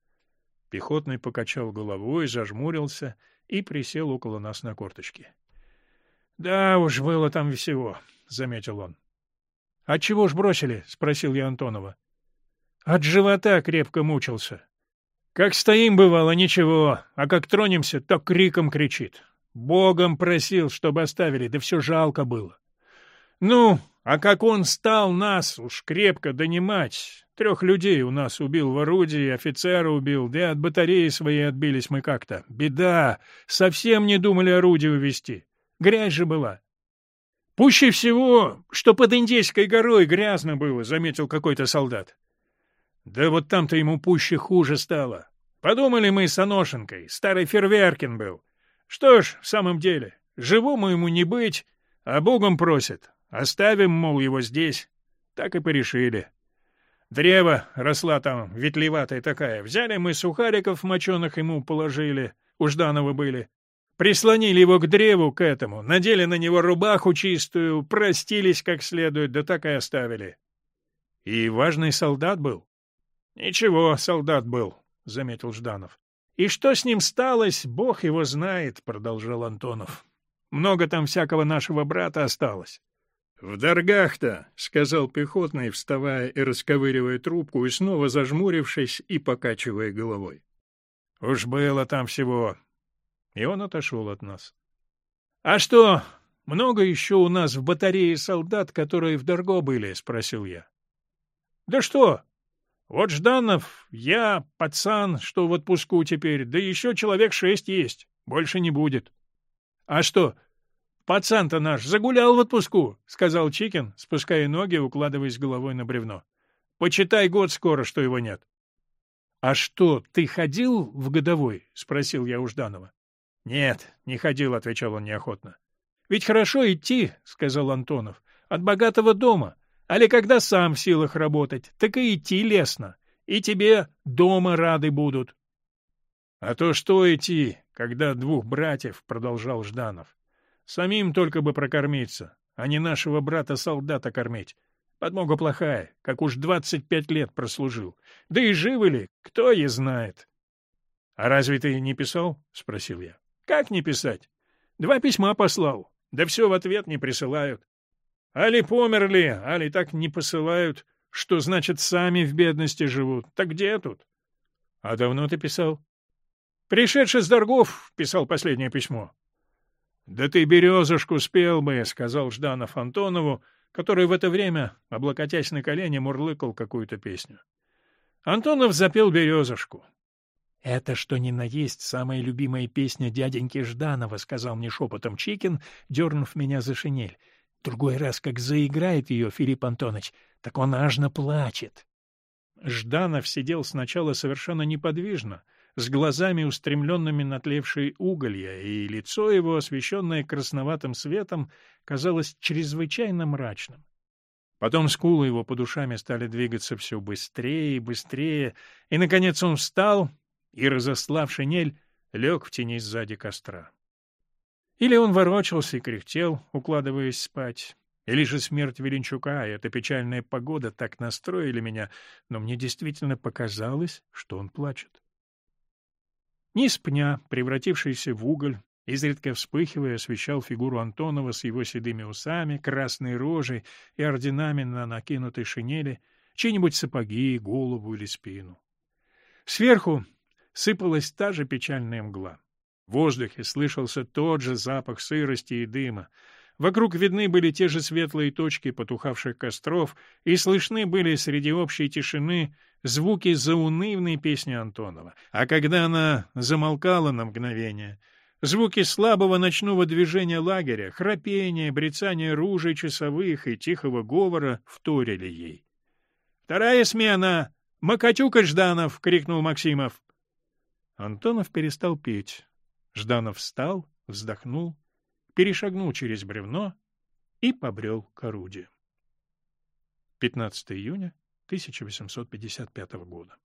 [SPEAKER 1] Пехотный покачал головой, зажмурился и присел около нас на корточки. — Да уж, было там всего, — заметил он. — Отчего ж бросили? — спросил я Антонова. — От живота крепко мучился. Как стоим, бывало, ничего, а как тронемся, то криком кричит. Богом просил, чтобы оставили, да все жалко было. Ну, а как он стал нас уж крепко донимать, трех людей у нас убил в орудии, офицера убил, да от батареи своей отбились мы как-то. Беда! Совсем не думали орудие увести. Грязь же была. Пуще всего, что под Индейской горой грязно было, — заметил какой-то солдат. Да вот там-то ему пуще хуже стало. Подумали мы с Аношенкой, старый Ферверкин был. Что ж, в самом деле, живому ему не быть, а Богом просит, Оставим, мол, его здесь. Так и порешили. Древо росла там, ветлеватая такая. Взяли мы сухариков моченых ему положили, у Жданова были. Прислонили его к древу, к этому, надели на него рубаху чистую, простились как следует, да так и оставили. — И важный солдат был? — Ничего, солдат был, — заметил Жданов. — И что с ним сталось, бог его знает, — продолжал Антонов. — Много там всякого нашего брата осталось. «В Даргах-то», — сказал пехотный, вставая и расковыривая трубку, и снова зажмурившись и покачивая головой. «Уж было там всего». И он отошел от нас. «А что, много еще у нас в батарее солдат, которые в Дарго были?» — спросил я. «Да что? Вот Жданов, я, пацан, что в отпуску теперь, да еще человек шесть есть, больше не будет». «А что, «Пацан-то наш загулял в отпуску», — сказал Чикин, спуская ноги укладываясь головой на бревно. «Почитай год скоро, что его нет». «А что, ты ходил в годовой?» — спросил я у Жданова. «Нет, не ходил», — отвечал он неохотно. «Ведь хорошо идти», — сказал Антонов, — «от богатого дома. Али когда сам в силах работать, так и идти лестно. И тебе дома рады будут». «А то что идти, когда двух братьев?» — продолжал Жданов. Самим только бы прокормиться, а не нашего брата-солдата кормить. Подмога плохая, как уж двадцать пять лет прослужил. Да и живы ли, кто и знает. — А разве ты не писал? — спросил я. — Как не писать? Два письма послал, да все в ответ не присылают. Али померли, али так не посылают, что, значит, сами в бедности живут. Так где тут? — А давно ты писал? — Пришедший с Доргов писал последнее письмо. — Да ты березушку спел бы, — сказал Жданов Антонову, который в это время, облокотясь на колени, мурлыкал какую-то песню. Антонов запел березушку. — Это, что ни на есть, самая любимая песня дяденьки Жданова, — сказал мне шепотом Чикин, дернув меня за шинель. Другой раз, как заиграет ее Филипп Антонович, так он ажно плачет. Жданов сидел сначала совершенно неподвижно, — с глазами, устремленными на тлевшие уголья, и лицо его, освещенное красноватым светом, казалось чрезвычайно мрачным. Потом скулы его под ушами стали двигаться все быстрее и быстрее, и, наконец, он встал и, разослав шинель, лег в тени сзади костра. Или он ворочался и кряхтел, укладываясь спать, или же смерть Веленчука и эта печальная погода так настроили меня, но мне действительно показалось, что он плачет. Низ пня, превратившийся в уголь, изредка вспыхивая, освещал фигуру Антонова с его седыми усами, красной рожей и орденами на накинутой шинели, чьи-нибудь сапоги, голову или спину. Сверху сыпалась та же печальная мгла. В воздухе слышался тот же запах сырости и дыма, Вокруг видны были те же светлые точки потухавших костров, и слышны были среди общей тишины звуки заунывной песни Антонова. А когда она замолкала на мгновение, звуки слабого ночного движения лагеря, храпения, брецания ружей часовых и тихого говора вторили ей. «Вторая смена! Макатюка Жданов!» — крикнул Максимов. Антонов перестал петь. Жданов встал, вздохнул, перешагнул через бревно и побрел к орудию. 15 июня 1855 года.